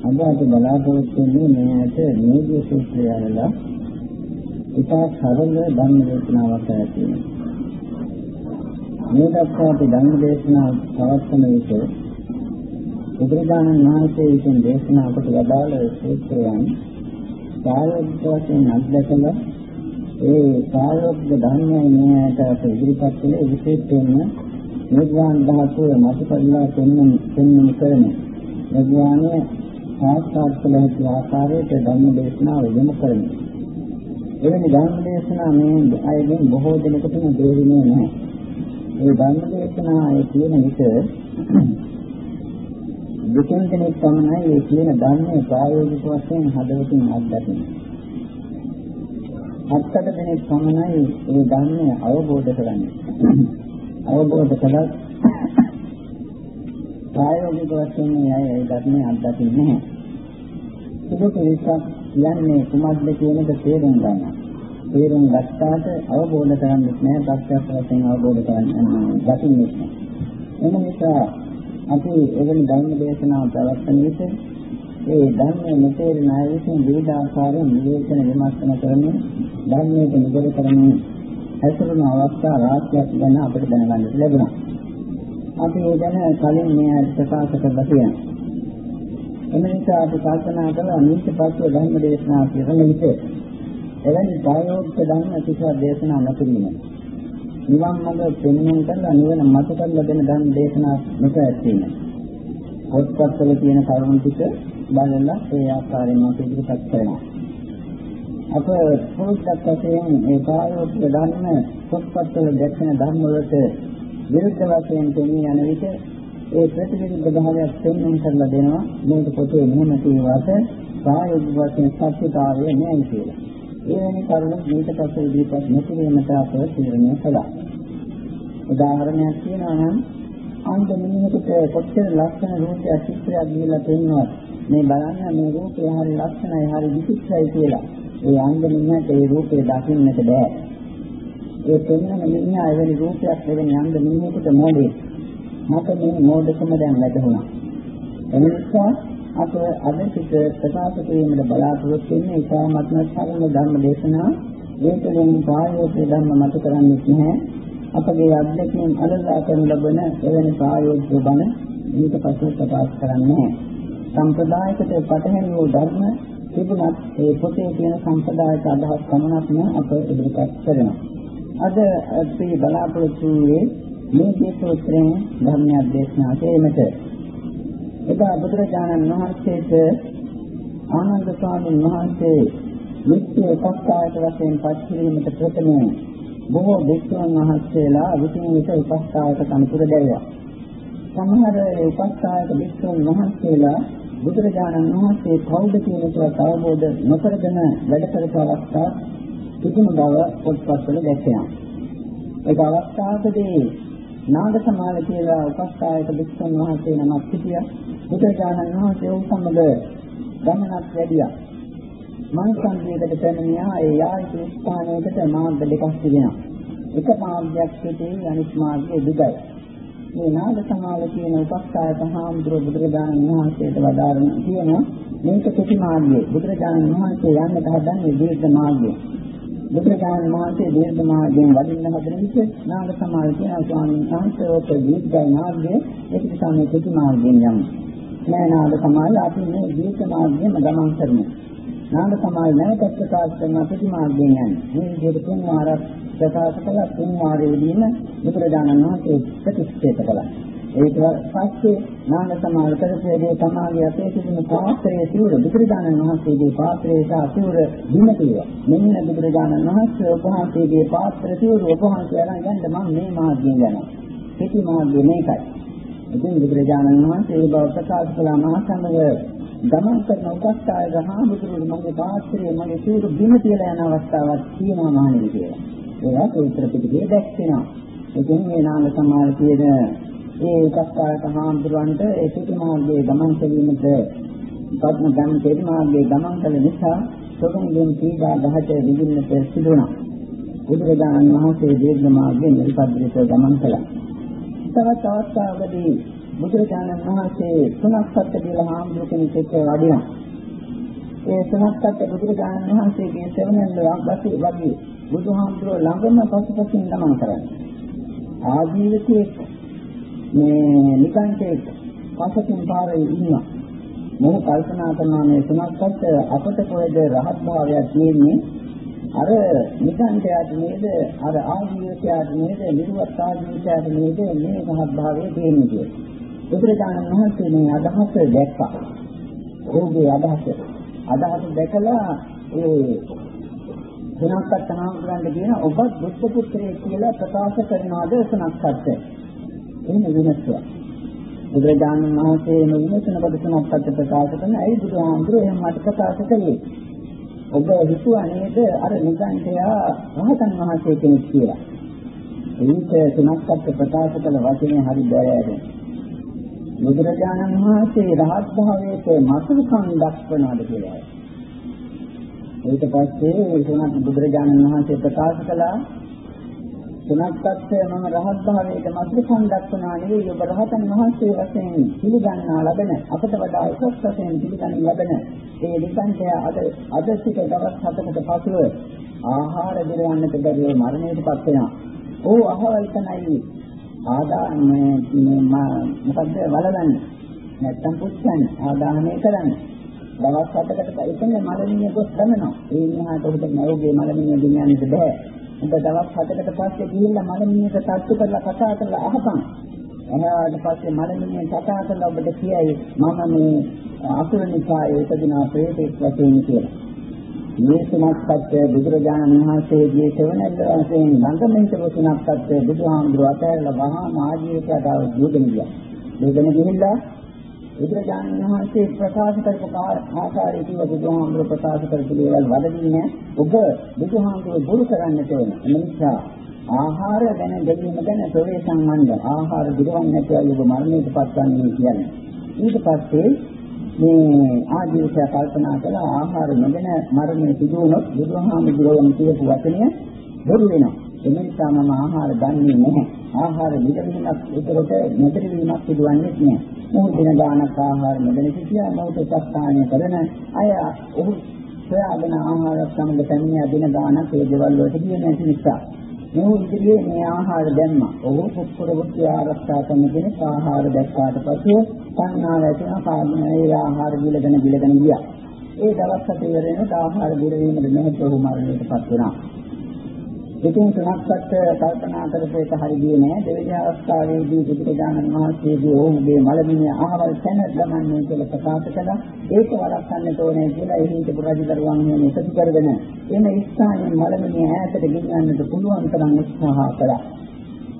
අද අපි බලාපොරොත්තු වෙන්නේ මේ ඇට නීතිය සූත්‍රය අරලා ඉතා සරල ධර්ම දේශනාවක් ඇති මේ දක්වා අපි ධර්ම දේශනා පවත්වන විට බුදුරජාණන් වහන්සේ විසින් දේශනා කොට වදාළ සූත්‍රයන් සායෝගික වශයෙන් අත්දැකලා ඒ සායෝගික ධර්මයන් මේ ඇයට අප ඉදිරිපත් කළේ විශේෂයෙන්ම නිර්වාණ ධාතුව මතකලා පෙන්වන පෙන්වන කරන නිර්වාණය සාක්ෂාත් කළ හැකි ආකාරයට ධර්ම දේශනාව යොමු කරනවා. එවැනි ධර්ම දේශනා මේ අයගෙන් බොහෝ දෙනෙකුට තේරෙන්නේ නැහැ. ඒ ධර්ම දේශනා ඒ කියන විට දෙකෙන් කෙනෙක් තමයි ඒ කියන ධර්මයේ ප්‍රායෝගික වශයෙන් හදවතින් අත්දකින්නේ. හත්තට දෙනෙක් පමණයි ඒ ධර්මය අවබෝධ කරන්නේ. අවබෝධ කළත් ප්‍රායෝගික වශයෙන් අය ඒ ධර්මය අත්දකින්නේ නැහැ. සුදුක විසක් කියන්නේ කුමක්ද කියන එක තේරුම් ගන්න. තේරුම් ගත්තාට අවබෝධ කරගන්නේ නැහැ, ප්‍රත්‍යක්ෂ වශයෙන් අවබෝධ කරගන්නේ දකින්නේ නැහැ. එම නිසා අපි එවැනි ධර්ම දේශනාව ප්‍රවත්වන විට ඒ ධර්මයේ මෙතේරණ අය විසින් විවිධ ආකාරයෙන් නිවේදන විමර්ශන කරමින් ධර්මයට නිගර කරමින් හැසිරෙන අවස්ථා රාශියක් ගැන අපිට දැනගන්න ලැබුණා. අපි ඒ ගැන කලින් මේ ප්‍රකාශ කරලා තියෙනවා. එම නිසා අපි කල්පනා කළා මේක පස්සේ ධර්ම දේශනා කියන විට එවැනි ප්‍රායෝගික ධර්ම කිසිවක් දේශනා නොකිරීම. නිවන් මඟ පෙන්වන්න කරලා නිවන මත කරලා දෙන ධර්ම දේශනා නොකැත්තීම. පොත්පත්වල තියෙන කරුණු ටික බලලා ඒ ආකාරයෙන්ම අපි ඉදිරිපත් කරනවා. අප පොත්පත් වශයෙන් ඒ ප්‍රායෝගික ධර්ම පොත්පත්වල දැක්වෙන ධර්ම වලට විරුද්ධ වශයෙන් තේමිය යන විට ඒ ප්‍රතිවිරුද්ධ භාවයක් පෙන්වන්න කරලා දෙනවා මේක පොතේ මෙහෙම කියවාට ප්‍රායෝගික වශයෙන් සත්‍යතාවය නෑ කියලා. ඒ වෙනි කරුණු මේක පස්සේ ඉදිරිපත් නොකිරීමට අප තීරණය කළා. උදාහරණයක් කියනවා නම් අන්ත මිනිහෙකුට කොච්චර ලක්ෂණ රූපයක් චිත්‍රයක් දීලා පෙන්වනවා මේ බලන්න මේ රූපය හරි ලක්ෂණයි හරි විචිත්‍රයි කියලා. ඒ අන්ත මිනිහට ඒ රූපය දකින්නට බෑ. ඒ පෙන්වන මිනිහා එවැනි රූපයක් එවැනි අන්ත මිනිහෙකුට මොඩේ. මට මේ මොඩකම දැන් වැටහුණා. එනිසා අප අද සිට ප්‍රකාශ කිරීමට බලාපොරොත්තු වෙන්නේ ඉතාමත්ම සරල ධර්ම දේශනා ඒකෙන් ප්‍රායෝගික ධර්ම මත කරන්නේ නැහැ අපගේ අධ්‍යක්ෂණය අලලා කරන ලබන එවැනි ප්‍රායෝගික බණ ඊට පස්සේ ප්‍රකාශ කරන්නේ සම්ප්‍රදායකට පටහැනි වූ ධර්ම තිබුණත් ඒ පොතේ තියෙන සම්ප්‍රදායක අදහස් පමණක්ම අප ඉදිරිපත් කරනවා අද අපි බලාපොරොත්තු වූයේ මේ දේශෝත්‍රයෙන් ධර්මයක් දේශනා කිරීමට එදා බුදුරජාණන් වහන්සේට ආනන්ද ස්වාමීන් වහන්සේ නිත්‍ය උපස්ථායක වශයෙන් පත්කිරීමට ප්‍රථමයෙන් බොහෝ භික්ෂුන් වහන්සේලා විසින් විට උපස්ථායක තනතුර දැරියා. සමහර උපස්ථායක භික්ෂුන් වහන්සේලා බුදුරජාණන් වහන්සේ කවුද කියන එක අවබෝධ නොකරගෙන වැඩ කරපු අවස්ථා තිබුණු බව පොත්පත්වල දැක්වෙනවා. ඒක අවස්ථාවකදී නාග සමාල කියලා උපස්ථායක භික්ෂුන් වහන්සේ නමක් සිටියා. බුදුරජාණන් වහන්සේ උන් සමග ගමනක් වැඩියා. මංසන්දියකට පැමිණියා ඒ යායුතු ස්ථානයකට මාර්ග දෙකක් තිබෙනවා. එක මාර්ගයක් සිටී අනිත් මාර්ගය දුගයි. මේ නාග සමාල කියන උපස්ථායක හාමුදුරුවෝ බුදුරජාණන් වහන්සේට වදාරන කියනවා මේක කෙටි මාර්ගය. බුදුරජාණන් වහන්සේ යන්නට හදන්නේ දීර්ඝ මාර්ගය. බුදුරජාණන් වහන්සේ දීර්ඝ මාර්ගයෙන් වඩින්න හදන විට නාග සමාල කියන ස්වාමීන් වහන්සේ ඔක දීර්ඝ මාර්ගය ඒක නිසා මේ කෙටි මාර්ගයෙන් යන්නේ. නෑ නාග සමාල අපි මේ දීර්ඝ මාර්ගයෙන් ගමන් කරනවා. නාග සමාල නැවත ප්‍රකාශ කරන කෙටි මාර්ගයෙන් යන්නේ. මේ විදිහට තුන් වාරක් ප්‍රකාශ කළා තුන් වාරයේදීම බුදුරජාණන් වහන්සේ ප්‍රතික්ෂේප කළා. ඒක පස්සේ නාග සමාල කරපේදී තමාගේ අතේ තිබුණු පාත්‍රයේ සිවුර බුදුරජාණන් වහන්සේගේ පාත්‍රයේ සහ සිවුර දින කියලා. මෙන්න බුදුරජාණන් වහන්සේ උපහාසයේගේ පාත්‍ර සිවුර උපහාසය අරන් යන්න මම මේ මාර්ගයෙන් යනවා. කෙටි මාර්ගය මේකයි. ඉතින් බුදුරජාණන් වහන්සේ ඒ බව ප්‍රකාශ කළා මහා සංඝය ගමන් කරන උපස්ථායක හාමුදුරුවෝ මගේ පාත්‍රයේ මගේ සිවුර දින කියලා යන අවස්ථාවක් තියෙනවා මහණෙනි කියලා. ඒවා පවිත්‍ර පිටකේ දැක්වෙනවා. ඉතින් මේ නාම සමාල කියන ඒ උපස්ථායක හාමුදුරුවන්ට ඒ පිටු මාර්ගයේ ගමන් කිරීමට පත්න ගම් තෙරි මාර්ගයේ ගමන් කළ නිසා සොකන්ගෙන් පීඩා දහත විඳින්නට සිදු වුණා. බුදුරජාණන් වහන්සේ දීර්ඝ මාර්ගයෙන් නිර්පද්‍රිතව ගමන් කළා. තවත් අවස්ථාවකදී බුදුරජාණන් වහන්සේ තුනක් සත්‍ය කියලා හාමුදුරු කෙනෙක් එක්ක වඩිනවා. ඒ තුනක් සත්‍ය බුදුරජාණන් වහන්සේගේ සෙවණෙල්ලක් බසී වගේ බුදුහාමුදුරුවෝ ළඟම පසුපසින් ගමන් කරන්නේ. ආජීවකයේ මේ නිකන්ට පසකින් පාරේ ඉන්නවා. මොන කල්පනා කරනවා මේ තුනක් සත්‍ය අපට කොහෙද රහත් භාවයක් තියෙන්නේ අර නිකන්තයාට නේද අර ආජීවකයාට නේද නිර්වත් ආජීවකයාට නේද මේ රහත් භාවයේ තියෙන්නේ කියලා. බුදුරජාණන් වහන්සේ මේ අදහස දැක්කා. ඔහුගේ අදහස. අදහස දැකලා ඒ වෙනස්කත් තනහුරන්ට කියන ඔබත් බුද්ධ පුත්‍රයෙක් කියලා ප්‍රකාශ කරනවාද සනක්කත්. එහෙම වෙනස්වා. බුදුරජාණන් වහන්සේ මේ විමසනකොට සනක්කත් ප්‍රකාශ කරන ඇයි බුදුහාමුදුරුවෝ එහෙම මට ප්‍රකාශ කළේ? ඔබ හිතුවා නේද අර නිගන්ඨයා රහතන් වහන්සේ කෙනෙක් කියලා. ඒක සනක්කත් ප්‍රකාශ කළ වචනේ හරි බෑරේ. බුදුරජාණන් වහන්සේ රහත් භාවයේ මසුකම් දක්වනවාද කියලා. ඊට පස්සේ උතුණත් බුදුරජාණන් වහන්සේ ප්‍රකාශ කළා තුනක්පත්ය මම රහත් භාවයේ මසුකම් දක්වනවා නෙවෙයි ඔබ රහතන් වහන්සේ වශයෙන් පිළිගන්නා ලබන අපට වඩා උසස් වශයෙන් පිළිගන්න ලබන ඒ නිකන්තය අද අද සිට දවස් 7කට පසුව ආහාර දිරවන්නට බැරිව මරණයටපත් වෙනවා. ඕ අහවල් තනයි ආදානමේ මොකද්ද වලදන්නේ නැත්තම් පුච්චන්නේ ආදානමේ කරන්නේ. දවස් හතකට එතන මලමිණිය ගොස් ගමනවා ඒ නිහාට උඩ නැවුගේ මලමිණිය ගෙනියන්නට බෑ. උඹ දවස් හතකට පස්සේ ගිහිල්ලා මලමිණියට තට්ටු කරලා කතා කරලා අහපන්. එහාට පස්සේ මලමිණිය කතා කරලා ඔබට කියයි මම මේ අසුරනිකායේ උපදිනා ප්‍රේතෙක් වශයෙන් කියලා. මේ සුණක්පත් බුදුරජාණන් වහන්සේගේ සෙවණැල්ල වශයෙන් ළඟමින්ට සුණක්පත් බුදුහාමුදුරුවෝ අතහැරලා වහාම ආජීවකයට දුවගෙන ගියා. දුවගෙන ගිහිල්ලා බුදුරජාණන් වහන්සේ ප්‍රකාශ කරපු ආකාරයේ කිව්ව බුදුහාමුදුරුවෝ ප්‍රකාශ කරපු දේවල් වදදින්නේ ඔබ බුදුහාමුදුරුවෝ බුරු කරන්නට ඕන. එනිසා ආහාර ගැන දෙවීම ගැන ප්‍රවේශම් වන්ද ආහාර දිරවන්නේ නැතුව ඔබ මරණයට පත්වන්නේ කියන්නේ. ඊට පස්සේ මේ ආජීවකය කල්පනා කළා ආහාර නොගෙන මරණය සිදු වුණොත් බුදුහාමුදුරුවෝ කියපු වචනය බොරු වෙනවා. ඒ නිසා මම ආහාර ගන්නේ නැහැ. ආහාර නිදවීමක් උතරට නිදවීමක් සිදුවන්නේ නැහැ. මොහු දින ගානක් ආහාර නොගෙන සිටියා මොහොත සත්‍යාණය කරන අය ඔහු සොයාගෙන ආහාර සමග පැමිණ දින ගානක් ඒ දේවල් වලට ගියේ නැති නිසා මේ ඉදිරියේ මේ ආහාර දැම්මා. ඔහු කුක්කුර වෘත්ති ආරක්ෂා කරන කෙනෙක් ආහාර දැක්කාට පස්සේ සංඥාව ඇති වෙන කාර්යයේ ආහාර බිලගෙන බිලගෙන ගියා. ඒ දවස් හත ඉවරෙනකොට ආහාර බිලවීමද මෙහෙත් ඔහු මරණයටපත් වෙනවා. ඉතින් තුනක්වත් කල්පනා කරපු එක හරි ගියේ නෑ. දෙවෙනි අවස්ථාවේදී බුදුරජාණන් වහන්සේගේ ඔහුගේ මලමිණිය අහවල් තැන ගමන්නේ කියලා ප්‍රකාශ කළා. ඒක වළක්වන්නට ඕනේ කියලා එහි හිටපු රජදරුවන් මේ එකතු කරගෙන එම ස්ථානයේ මලමිණිය ඈතට ගෙනියන්නට පුළුවන් තරම් උත්සාහ කළා.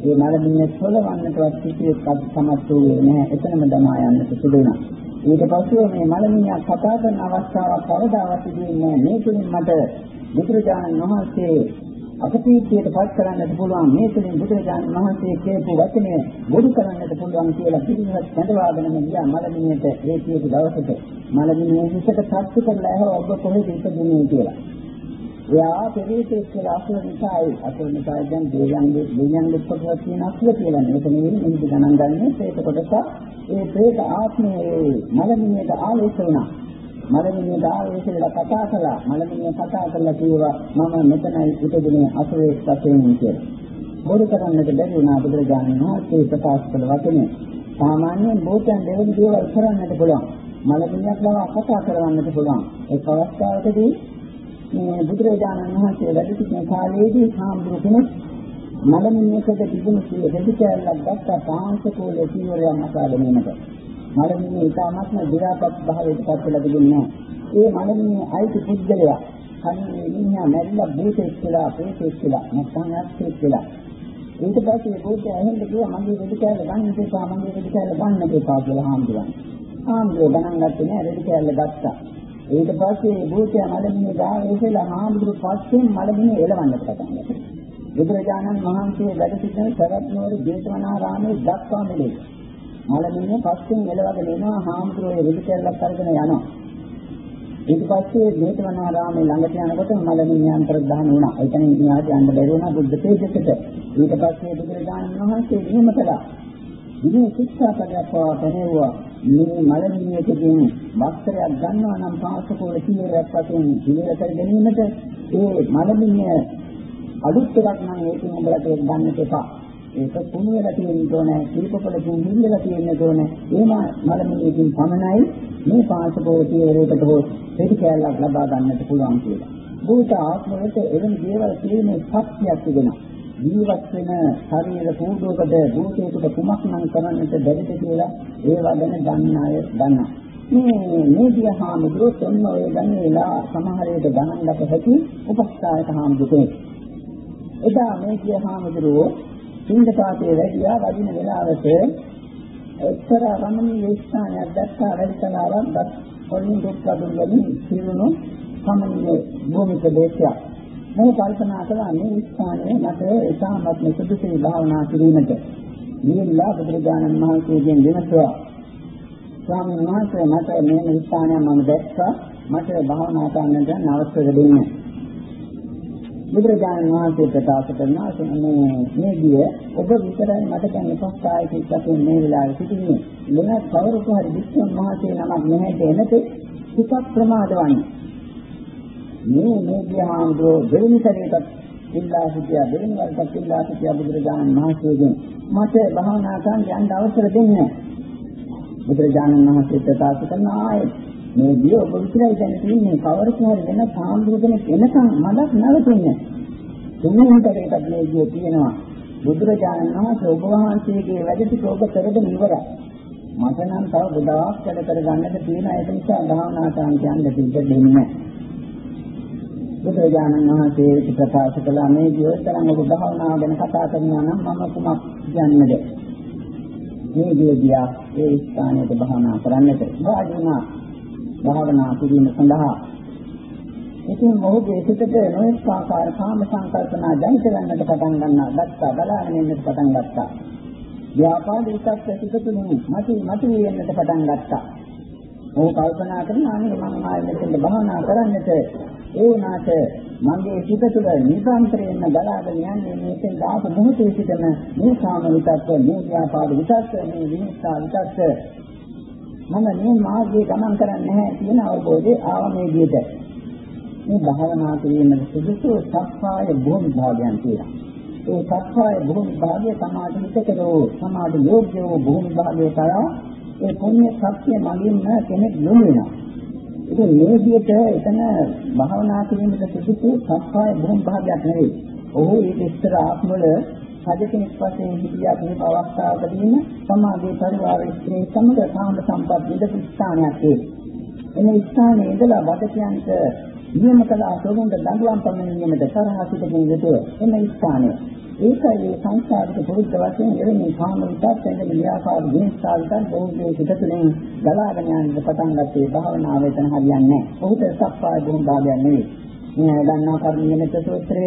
ඒ මලමිණිය සොලවන්නටවත් කිසිවෙක් සමත් වූයේ නැහැ එතනම දමා යන්නට සිදු වුණා ඊට පස්සේ මේ මලමිණිය කතා කරන අවස්ථාවක් කවදාවත් තිබෙන්නේ නැහැ මේ තුලින් මට බුදුරජාණන් වහන්සේ අපතීතියට පත් කරන්නට පුළුවන්. මේ තුලින් බුදුරජාණන් වහන්සේ කියපු වචනය බොරු කරන්නට පුළුවන් කියලා පිළිවෙත් බඳවාගෙන ගියා මලමිණියට ඒ කියපු දවසට. මලමිණිය හිතට සත්‍ය කරලා ඇහුවා ඔබ කොහෙද ඉපදුනේ? කියලා. එයා පෙරේතෙක් කියලා අසුරනිසායි අසුරනිසායි දැන් දෙයයන්ගේ දෙයයන්ගේ කොටස තියෙන අසුර කියලා මේක නෙවෙයි. මේක ගණන් ගන්නේ ප්‍රේත කොටස ඒ ප්‍රේත ආත්මයේ මලමිණියට ආලෝක වුණා. මලමිණිය ආවේශයට කතා කළා. මලමිණිය කතා කරලා කිව්වා මම මෙතනයි ඉපදුනේ අසුරේ වශයෙන් කියලා. බොරු කරන්නට බැරි වුණා බුදුරජාණන් වහන්සේ ප්‍රකාශ කළ වචනේ. සාමාන්‍යයෙන් බෝතෙන් දෙවෙනි දේවල් කරන්නට පුළුවන්. මලමිණියක් බව කතා කරවන්නට පුළුවන්. ඒ අවස්ථාවකදී මේ බුදුරජාණන් වහන්සේ වැඩ සිටින කාලයේදී සාම්බුරු කෙනෙක් මලමිණියකට තිබුණු දෙවි කැලලක් ගත්තා පාංශකෝලේ සීවරයක් මතාගෙන එනකොට. මලමිණිය ඉතාමත්ම දිරාපත් භාවයට පත් වෙලා තිබුණේ ඒ මලමිණිය අයිති පුද්ගලයා කන්නේ මිනිහා මැරිලා භූතෙක් කියලා ප්‍රේතෙක් කියලා නැත්නම් යක්ෂයෙක් කියලා ඊට පස්සේ භූතය ඇහෙන්න කිව්වා මගේ රෙදි කෑල්ල ගන්න එපා මගේ රෙදි කෑල්ල ගන්න එපා කියලා හාමුදුරන්. හාමුදුරුවෝ ගණන් ගත්තේ නෑ රෙදි කෑල්ල ගත්තා. ඊට පස්සේ භූතය මලමිණිය ගාවේ ඉතලා හාමුදුරුවෝ පස්සෙන් මලමිණිය එලවන්නට පටන් ගත්තා. බුදුරජාණන් වහන්සේ වැඩ සිටින සරත් නුවර ජේතවනාරාමයේ දක්වා මෙලේ මලමිණිය පස්සෙන් එලවගෙන එනවා හාමුදුරුවෝ රෙදි කැල්ලක් අරගෙන යනවා. ඊට පස්සේ මේතවනාරාමේ ළඟට යනකොට මලමිණිය අන්තර්ධාන වුණා. එතනින් ඉහාට යන්න බැරි වුණා බුද්ධ තේජසට. ඊට පස්සේ බුදුරජාණන් වහන්සේ නියම කළා. විනය ශික්ෂාපදයක් පවා පැනෙවුවා මේ මලමිණියකින් වස්ත්‍රයක් ගන්නවා නම් පාසකෝල කීරයක් වශයෙන් පිළිවෙල කර ගැනීමට ඒ මලමිණිය අලුත් එකක් නම් ඒකෙන් උඹලට ගන්නට එපා. ඒක කුණු වෙලා තියෙන්න ඕනේ, කිරිපොළකින් හිල්ලලා තියෙන්න ඕනේ. එහෙම මලමිණියකින් පමණයි මේ පාසකෝල කීරයකට හෝ පිටි කැලක් ලබා ගන්නට පුළුවන් කියලා. භූත ආත්මවලට එවැනි දේවල් තියෙන ශක්තියක් තිබෙනවා. ජීවත් වෙන ශරීර කූඩුවකට භූතයකට කුමක් නම් කරන්නට බැරිද කියලා ඒවා ගැන දන්න අය දන්නවා. මේ මේදිය හාමුදුරුවෝ තොන්න ඔය ගන්නේලා සමහර විට ගණන් ගත හැකි උපස්ථායක හාමුදුරුවෝ. එදා මේදිය හාමුදුරුවෝ සිංහපාතේ වැඩියා වදින වෙලාවට එක්තර රමණීය ස්ථානයක් දැක්කා වැඩිකලාවක් දත් වලින් දුක් ලබන වලින් සිරුණු සමනීය භූමි ප්‍රදේශයක්. මම කල්පනා කළා මේ ස්ථානයේ මට ඉතාමත් සුදුසු භාවනා කිරීමට. නිල්ලා බුදුරජාණන් වහන්සේගෙන් විමසුවා. ස්වාමීන් වහන්සේ මට මේ ස්ථානය මම දැක්කා මට භාවනා කරන්නට අවශ්‍ය දෙන්නේ. බුදුරජාණන් වහන්සේ ප්‍රකාශ කරනවා මේ මේ ගිය ඔබ විතරයි මට දැන් උපස්ථායකෙක් වශයෙන් මේ වෙලාවේ සිටින්නේ. මොන කවුරුක හරි විශ්වම් මහසේ නමක් නැහැට එනතේ සුප ප්‍රමාදවන්නේ. මේ මේ ගියාමදෝ දෙවෙනි සැරේටත් ඉල්ලා සිටියා දෙවෙනි වරටත් ඉල්ලා සිටියා බුදුරජාණන් වහන්සේගෙන් මට භාවනා කරන්න යන්න අවසර දෙන්නේ බුදුරජාණන් වහන්සේ ප්‍රකාශ කරන ආයේ මේ දිය ඔබ විතරයි දැන් තියෙන්නේ. කවරක හරි වෙන සාම්ප්‍රදායික එනකම් මලක් නැවතුන්නේ තුන්වෙනිටට මේ දිය තියෙනවා. බුදුරජාණන් වහන්සේ ඔබ වහන්සේගේ වැඩසිට ඔබ කරගෙන ඉවරයි. මට නම් තව ගොඩාක් වැඩ කරගන්නට තියෙන ඒක නිසා භාවනා කරන්න යන්න තිබෙන්නේ නැහැ. බුදුරජාණන් වහන්සේ ප්‍රකාශ කළා. මේ ජීවිතයන් ඔබ භාවනාව ගැන කතා කරනවා නම් මම කුමක් කියන්නද? මේ ජීවිතය ඒ ස්ථානයේ භාවනා කරන්නට. වාජනා භාවනා කිරීම සඳහා. ඉතින් මොහුගේ සිතට නොඑක ආකාර කාම සංකල්පනා ජනිත වෙන්නට පටන් ගන්නා දැක්කා බලාගෙන ඉන්නට පටන් ගත්තා. ව්‍යාපාද විකල්ප සිත තුළින් මතු මතු වෙන්නට පටන් ගත්තා. ඔහු කල්පනා කරනවා අනේ මම ආයෙ මෙතෙන්ද භාවනා කරන්නට. ඒ වුණාට මගේ සිත තුළ නිරන්තරයෙන්ම ගලාගෙන යන්නේ මේකෙන් දාපු මොහොතේ සිටම මේ කාම විතක්ක, මේ ව්‍යාපාද විතක්ක, මේ විහිංසා විතක්ක මම මේ මාර්ගයේ ගමන් කරන්නේ නැහැ කියන අවබෝධය ආව මේ විදිහට. මේ භාවනා කිරීමේ සුදුසු සත්‍යය භූමි භාගයන් කියලා. ඒ සත්‍යය භූමි භාගය සමාධි හිතකරෝ සමාධි යෝග්‍ය වූ භූමි භාගය කරා ඒ පුණ්‍ය සත්‍ය මගින්ම කෙනෙක් යොමු වෙනවා. ඉතින් මේ විදිහට එතන භාවනා කිරීමට සුදුසු සත්‍යය බොහොම භාගයක් නෙවෙයි. ඔහු ඒක ඉස්තර ආත්මවල රජ කෙනෙක් වශයෙන් හිටියා මේ අවස්ථාවකදීම සමාජයේ පරිවාර ස්ත්‍රී සමග කාම සම්පත් විදපු ස්ථානයක් ඒ. එනේ ස්ථානයේ ඉඳලා වදකයන්ට නියම කළ අසෝගුන්ට දඬුවම් පමණීමේද තරහ සිටගෙන යුතුය. එන ස්ථානය ඒකයි මේ සංස්කාරික පුරුද්ද වශයෙන් එවැනි කාම විතක් එන්න ව්‍යාපාර විනිශ්චාවිතක් බොහෝගේ පිටතුලින් ගලාගෙන යන පටන් ගත්තේ භාවනාව වෙන හරියන්නේ නැහැ. ඔහුට සප්පාය දුම් භාගයක් නෙවෙයි. මේ ගන්නා කර්මීයමෙත සූත්‍රය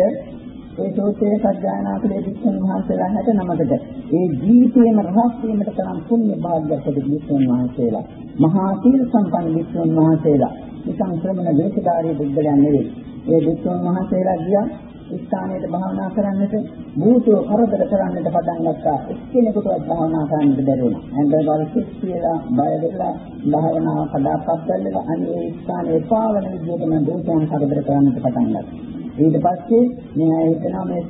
ඒ සූත්‍රයේ සත්‍යයනා කලේ වික්ෂණ මහන්සලා හැට නමකට ඒ ජීවිතේම රහස් වීමට තරම් පුණ්‍ය භාග්‍යයක් ලැබෙන වික්ෂණ මහන්සලා මහා සීල සම්පන්න වික්ෂණ මහන්සලා නිකං ශ්‍රමණ දේශකාරී බුද්ධයන් නෙවෙයි. ඒ වික්ෂණ මහන්සලා ගියා ස්ථානයට භාවනා කරන්නට භූතෝ කරදර කරන්නට පටන් ගත්තා. එක්කෙනෙකුටවත් භාවනා කරන්නට බැරි වුණා. ඇඟවල සිත් කියලා බය වෙලා භාවනාව කඩාපත් කරලා අනේ ස්ථානයේ පාවන විදිහටම භූතයන් කරදර කරන්නට පටන් ගත්තා. ඊට පස්සේ මේ අය හිතනවා මේ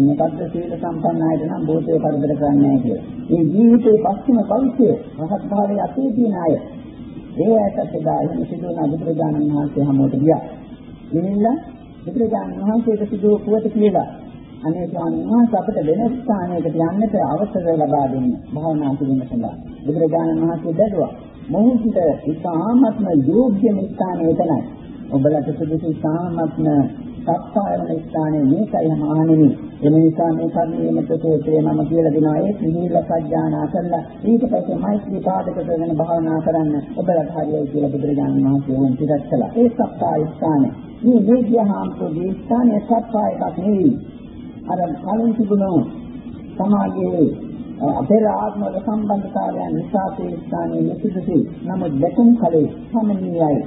මොකද්ද සීල සම්පන්න අයට නම් භූතේ කරදර කරන්නේ නැහැ කියලා. මේ ජීවිතේ පස්සිම භවිෂ්‍ය රහත් භාවයේ අතේ තියෙන අය. ඒ ඇයට එදා එහෙම සිදුවන බුදුරජාණන් වහන්සේ හැමෝට ගියා. ඉතින්ලා බුදුරජාණන් වහන්සේට සිදු පුවත කියලා අනේ ස්වාමීන් වහන්සේ අපිට වෙන ස්ථානයකට යන්නට අවසර ලබා දෙන්න භාවනා කිරීම සඳහා බුදුරජාණන් වහන්සේ බැලුවා මොහොතට ඉතාමත්ම යෝග්‍ය ස්ථානය එතනයි ඔබලට සුදුසු ඉතාමත්ම සත්‍යයන ස්ථානයේ මේකයි මහණෙනි එන නිසා මේ කර්මයේමත සෝත්‍රේ මම කියලා දෙනවා ඒ පිළිල සත්‍යානා කරලා ඊට පස්සේ මෛත්‍රී පාදක කරගෙන භාවනා කරන්න ඔබලට හරියයි කියලා බුදුරජාණන් වහන්සේ වුන් පිටත් කළා ඒ සත්‍ය ස්ථානය මේ වේද්‍යහාම්තුගේ ස්ථානයේ සත්‍යය එකක් නෙවෙයි. අර කලින් තිබුණු සමාජයේ අපේ ආත්මවල සම්බන්ධතාවයන් නිසා ඒ ස්ථානයේ නිසිදුසි. නමුත් දැකුම් කලේ සමනීයයි.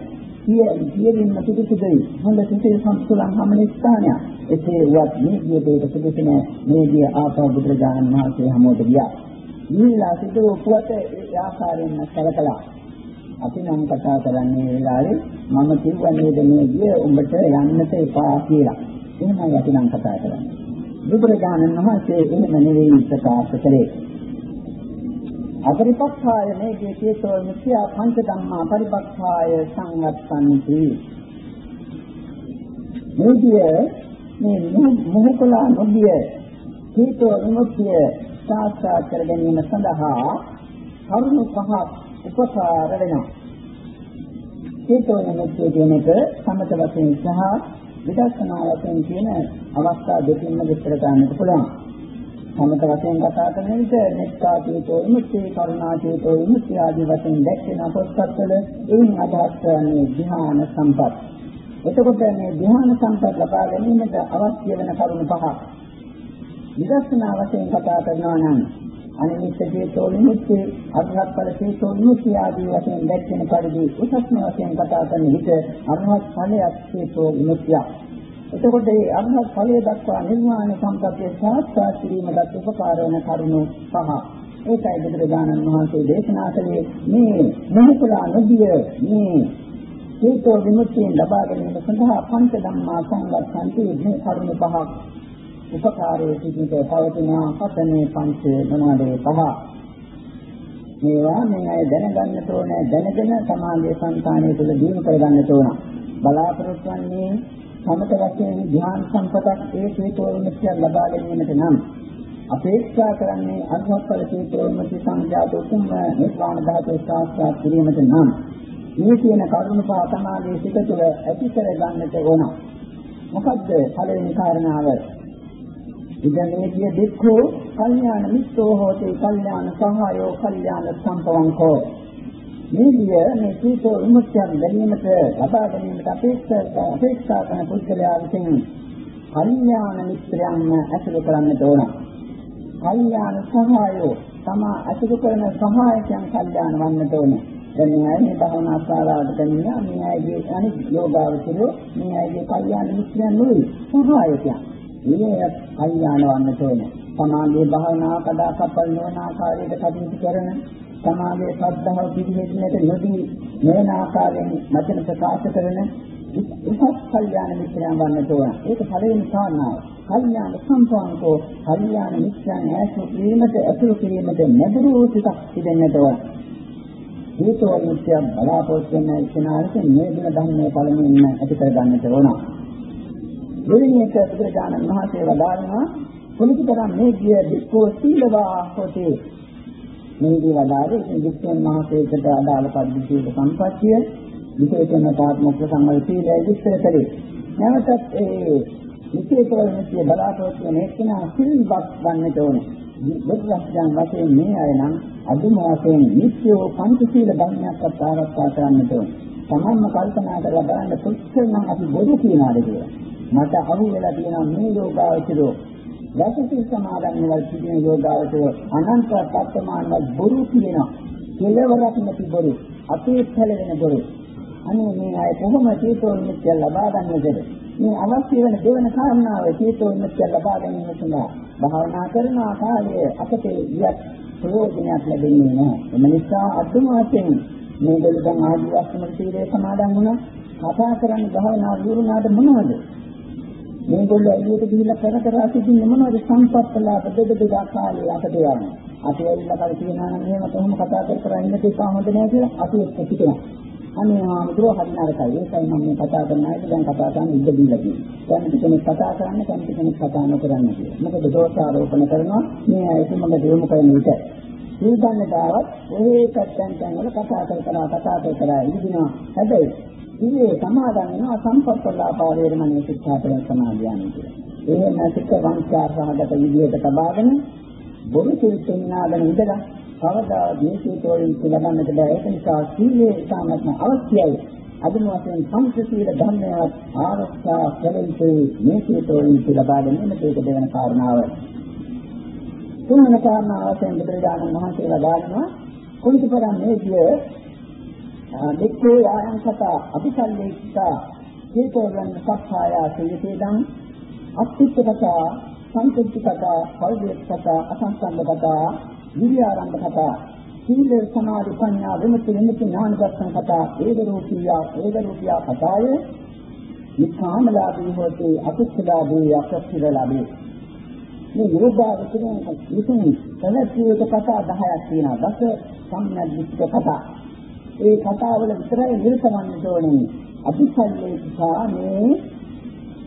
සිය සියදින්න පිටුසුදුයි. හොඳ සිතේ සම්සුලන් හැමන ස්ථානයක්. එසේ වත් මේ ජීවිතයට සුදුසු නැහැ. මේ ගිය ආපහු බුදුරජාණන් වහන්සේ හැමෝට ගියා. නිවිලා සිදු වූ පුවත ඒ ආකාරයෙන්ම සැලකලා අපි නම් කතා කරන්නේ වෙලාවේ මම කිව්වන්නේ මේ ගිය උඹට යන්නට එපා කියලා. එහෙමයි අපි නම් කතා කරන්නේ. බුදුරජාණන් වහන්සේ එහෙම නෙවෙයි ප්‍රකාශ කළේ. අපරිපක්ඛාය මේකේ චේතෝ මුඛ්‍ය පංච ධම්මා පරිපක්ඛාය සංවත්තන්ති. මේකිය මේ මොහොකලා නොදිය චේතෝ විමුක්තිය සාක්ෂාත් කර ගැනීම සඳහා කරුණු පහක් උපකාර වෙනවා. චේතෝ විමුක්තිය කියන එක සමත වශයෙන් සහ විදර්ශනා වශයෙන් කියන අවස්ථා දෙකින්ම විස්තර කරන්නට පුළුවන්. සමත වශයෙන් කතා කරන විට මෙත්තා චේතෝ විමුක්තිය, කරුණා චේතෝ විමුක්තිය ආදී වශයෙන් දැක්වෙන පොත්පත්වල එයින් අදහස් කරන්නේ ධ්‍යාන සම්පත්. එතකොට මේ ධ්‍යාන සම්පත් ලබා ගැනීමට අවශ්‍ය වෙන කරුණු පහක්. විදර්ශනා වශයෙන් කතා කරනවා නම් අනිමිත්ත චේතෝ විමුක්තිය, අරහත් ඵල චේතෝ විමුක්තිය ආදී වශයෙන් දැක්වෙන පරිදි උසස්ම වශයෙන් කතා කරන විට අරහත් ඵලයක් චේතෝ විමුක්තිය. එතකොට මේ අරහත් ඵලයේ දක්වා නිර්වාණ සම්පත්තිය සාක්ෂාත් කිරීමට උපකාර වන කරුණු පහ. ඒකයි බුදුරජාණන් වහන්සේ දේශනා කළේ මේ මොහොතලා නොදිය මේ චේතෝ විමුක්තියෙන් ලබා ගැනීම සඳහා පංච ධම්මා සංගතන්ති මේ කරුණු පහක් උපකාරයේ සිටින පවතින හතනේ පංච මොනවාද පහ. මේවා මේ අය දැනගන්න ඕනේ දැනගෙන සමාධිය සංකාණය තුළ දිනු කරගන්න ඕන. බලාපොරොත්තු වන්නේ සමත වශයෙන් ධ්‍යාන සම්පතක් ඒ චේතෝ විමුක්තිය ලබා ගැනීමට නම් අපේක්ෂා කරන්නේ අනුත්පල චේතෝ විමුක්ති සංජාත උතුම් නිර්වාණ ධාතු සාක්ෂාත් කිරීමට නම් මේ කියන කරුණ පහ තමයි සිත තුළ ඇති කර ගන්නට ඕන. මොකද්ද පළවෙනි කාරණාව? ඉදමේතිය දෙක්ඛෝ කල්යාණ මිත්‍රෝ හෝතේ කල්යාණ සහායෝ කල්යාණ සම්පවංකෝ. මේ විය මේ සීතෝ විමුක්තිය ගැනීමට ලබා ගැනීමට අපේක්ෂා අපේක්ෂා කරන පුද්ගලයා විසින් කල්යාණ මිත්‍රයන්ව ඇසුරු කරන්නට ඕන. කල්යාණ සහායෝ තමා ඇසුරු කරන සහායකයන් කල්යාණ වන්නට ඕන. දැන් මේ මේ භවනා ශාලාවට දෙන්නා මේ අයගේ අනිත් යෝගාවචරෝ මේ අයගේ කල්යාණ මිත්‍රයන් නෙවෙයි සහායකයන්. මේ කල්යාණ වන්නට ඕන. සමාධි භාවනා කඩා කපල් නොවන ආකාරයට කටයුතු කරන සමාගයේ ශ්‍රද්ධාව පිළිහෙන්නට නොදී මේන ආකාරයෙන් වචන ප්‍රකාශ කරන උසස් කල්යාණ මිත්‍රයන් වන්නට ඕන. ඒක පළවෙනි කාරණාව. කල්යාණ සම්පන්නකෝ කල්යාණ මිත්‍රයන් ඇසු කිරීමට අසුරු කිරීමට නැඹුරු වූ සිතක් තිබෙන්නට ඕන. හේතෝ මිත්‍යම් බලාපොරොත්තු වෙන කෙනාට මේ දින ධර්මයේ පළමුවෙන්ම ඇති කර ගන්නට ඕන. දෙවෙනි එක බුදුරජාණන් වහන්සේ වදාළනවා කුලිතරම් මේ ගිය දික්කෝ සීලවා හොතේ මේදී වදාළේ ඉතින් වික්ෂණ මහසේකට අදාළ පද්ධතියක සම්පත්තිය විශේෂයෙන්ම තාත්මක සම්මත සීලය විස්තර කළේ. නැවතත් ඒ විශේෂයෙන්ම බලාපොරොත්තු වෙන එක්කෙනා සිල්වත් ගන්නට ඕනේ. බුද්ධඥාන වශයෙන් මේ අය නම් අදුම වශයෙන් නිත්‍යෝ පංචශීල ධර්මයක් ආරක්ෂා කරන්නට ඕනේ. තමන්ම කල්පනා කරලා බලන්න කොච්චර නම් අපි බොරු කියනවාද කියලා. මට අහු වෙලා තියෙනවා මේ යෝගාවචරෝ වැසසි සමාදන් වල සිටින යෝගාවචරෝ අනන්ත පත්තමානවත් බොරු කියනවා. කෙලවරක් නැති බොරු. අපේ පැලෙන බොරු. අනේ මේ අය කොහොම චේතෝ විමුක්තිය ලබා ගන්නද? මේ අවශ්‍ය වෙන දෙවන කාරණාව චේතෝ විමුක්තිය ලබා ගැනීම සඳහා භාවනා කරන ආකාරය අපට වියත් ප්‍රයෝජනයක් ලැබෙන්නේ නැහැ. එම නිසා අදුම වශයෙන් මේ දෙලෙන් ආදිවාසීම සීලේ සමාදන් වුණා කතා කරන්නේ භාවනා විරුණාට මොනවද? මේගොල්ලෝ එළියට ගිහිල්ලා කර කර සිටින්නේ මොනවද සම්පත්තලා දෙද දෙද කාලේ අපට යන්නේ. අපි ඇවිල්ලා කල් කියනවා නම් එහෙම කොහොම කතා කර කර ඉන්න තියපා හොඳ නැහැ කියලා අපි එක්ක සිටිනවා. අනේ ආමුද්‍රෝ හරි නරකයි. ඒකයි මම මේ කතා කරන අයට දැන් කතා කරන්න ඉඩ දීලා තියෙන්නේ. කැමති කෙනෙක් කතා කරන්න කැමති කෙනෙක් කතා නොකරන්න කියලා. මොකද දෝෂාරෝපණ කරනවා මේ අයට මම දෙවමු කරන විට. සීගන්නට ආවත් ඔය කච්චන් තැන් වල කතා කර කර කතා කර කර ඉඳිනවා. හැබැයි ඉතින් සමාදන් වෙනවා සම්පත්තලාපාරයේ මනේ ශික්ෂාපද සමාදියානි කියලා. එහෙම සිත් වංශා සහගත විදියට තබාගෙන බොරු සිල්පෙන්නාගෙන ඉඳලා කවදා දේශීතෝලින් ලබන්නට බෑ. ඒක නිසා සීලේ සාමත්ම අවශ්‍යයි. අදින වශයෙන් පංචශීල ධර්මයක් ආරක්ෂා කළේ මේ සීතෝලින් ලබා ගැනීමට ඒක දෙවන කාරණාව. තුන්වන කාරණාව වශයෙන් බුදුරජාණන් වහන්සේ වදාළනවා කුලිතපරම් මේ කිය දෙක්කේ ආයන් කතා අபிසල්ලේක්ෂා හේතෝරන් සත්‍යය සියතේදං අත්තිත්ත කතා සංකෘති කතා පරිදේශ කතා අසංසන්ද කතා විද්‍යාරම්භ කතා, සීල සමාධි ප්‍රඥා විමුක්ති නිමිති ඥාන දර්ශන කතා, ඒද රූපියා ඒද රූපියා කතාවේ නිකාමලාභී හොතේ අකුසලාභී අකුසලාභී මේ යෝගාවචරයෙන් විසින් පැවැත්වියට කතා 10ක් තියෙනවා. දස සම්මද්දික කතා. ඒ කතාවල විතරයි නිරතවන්න ඕනේ. අபிසල්ලේකා මේ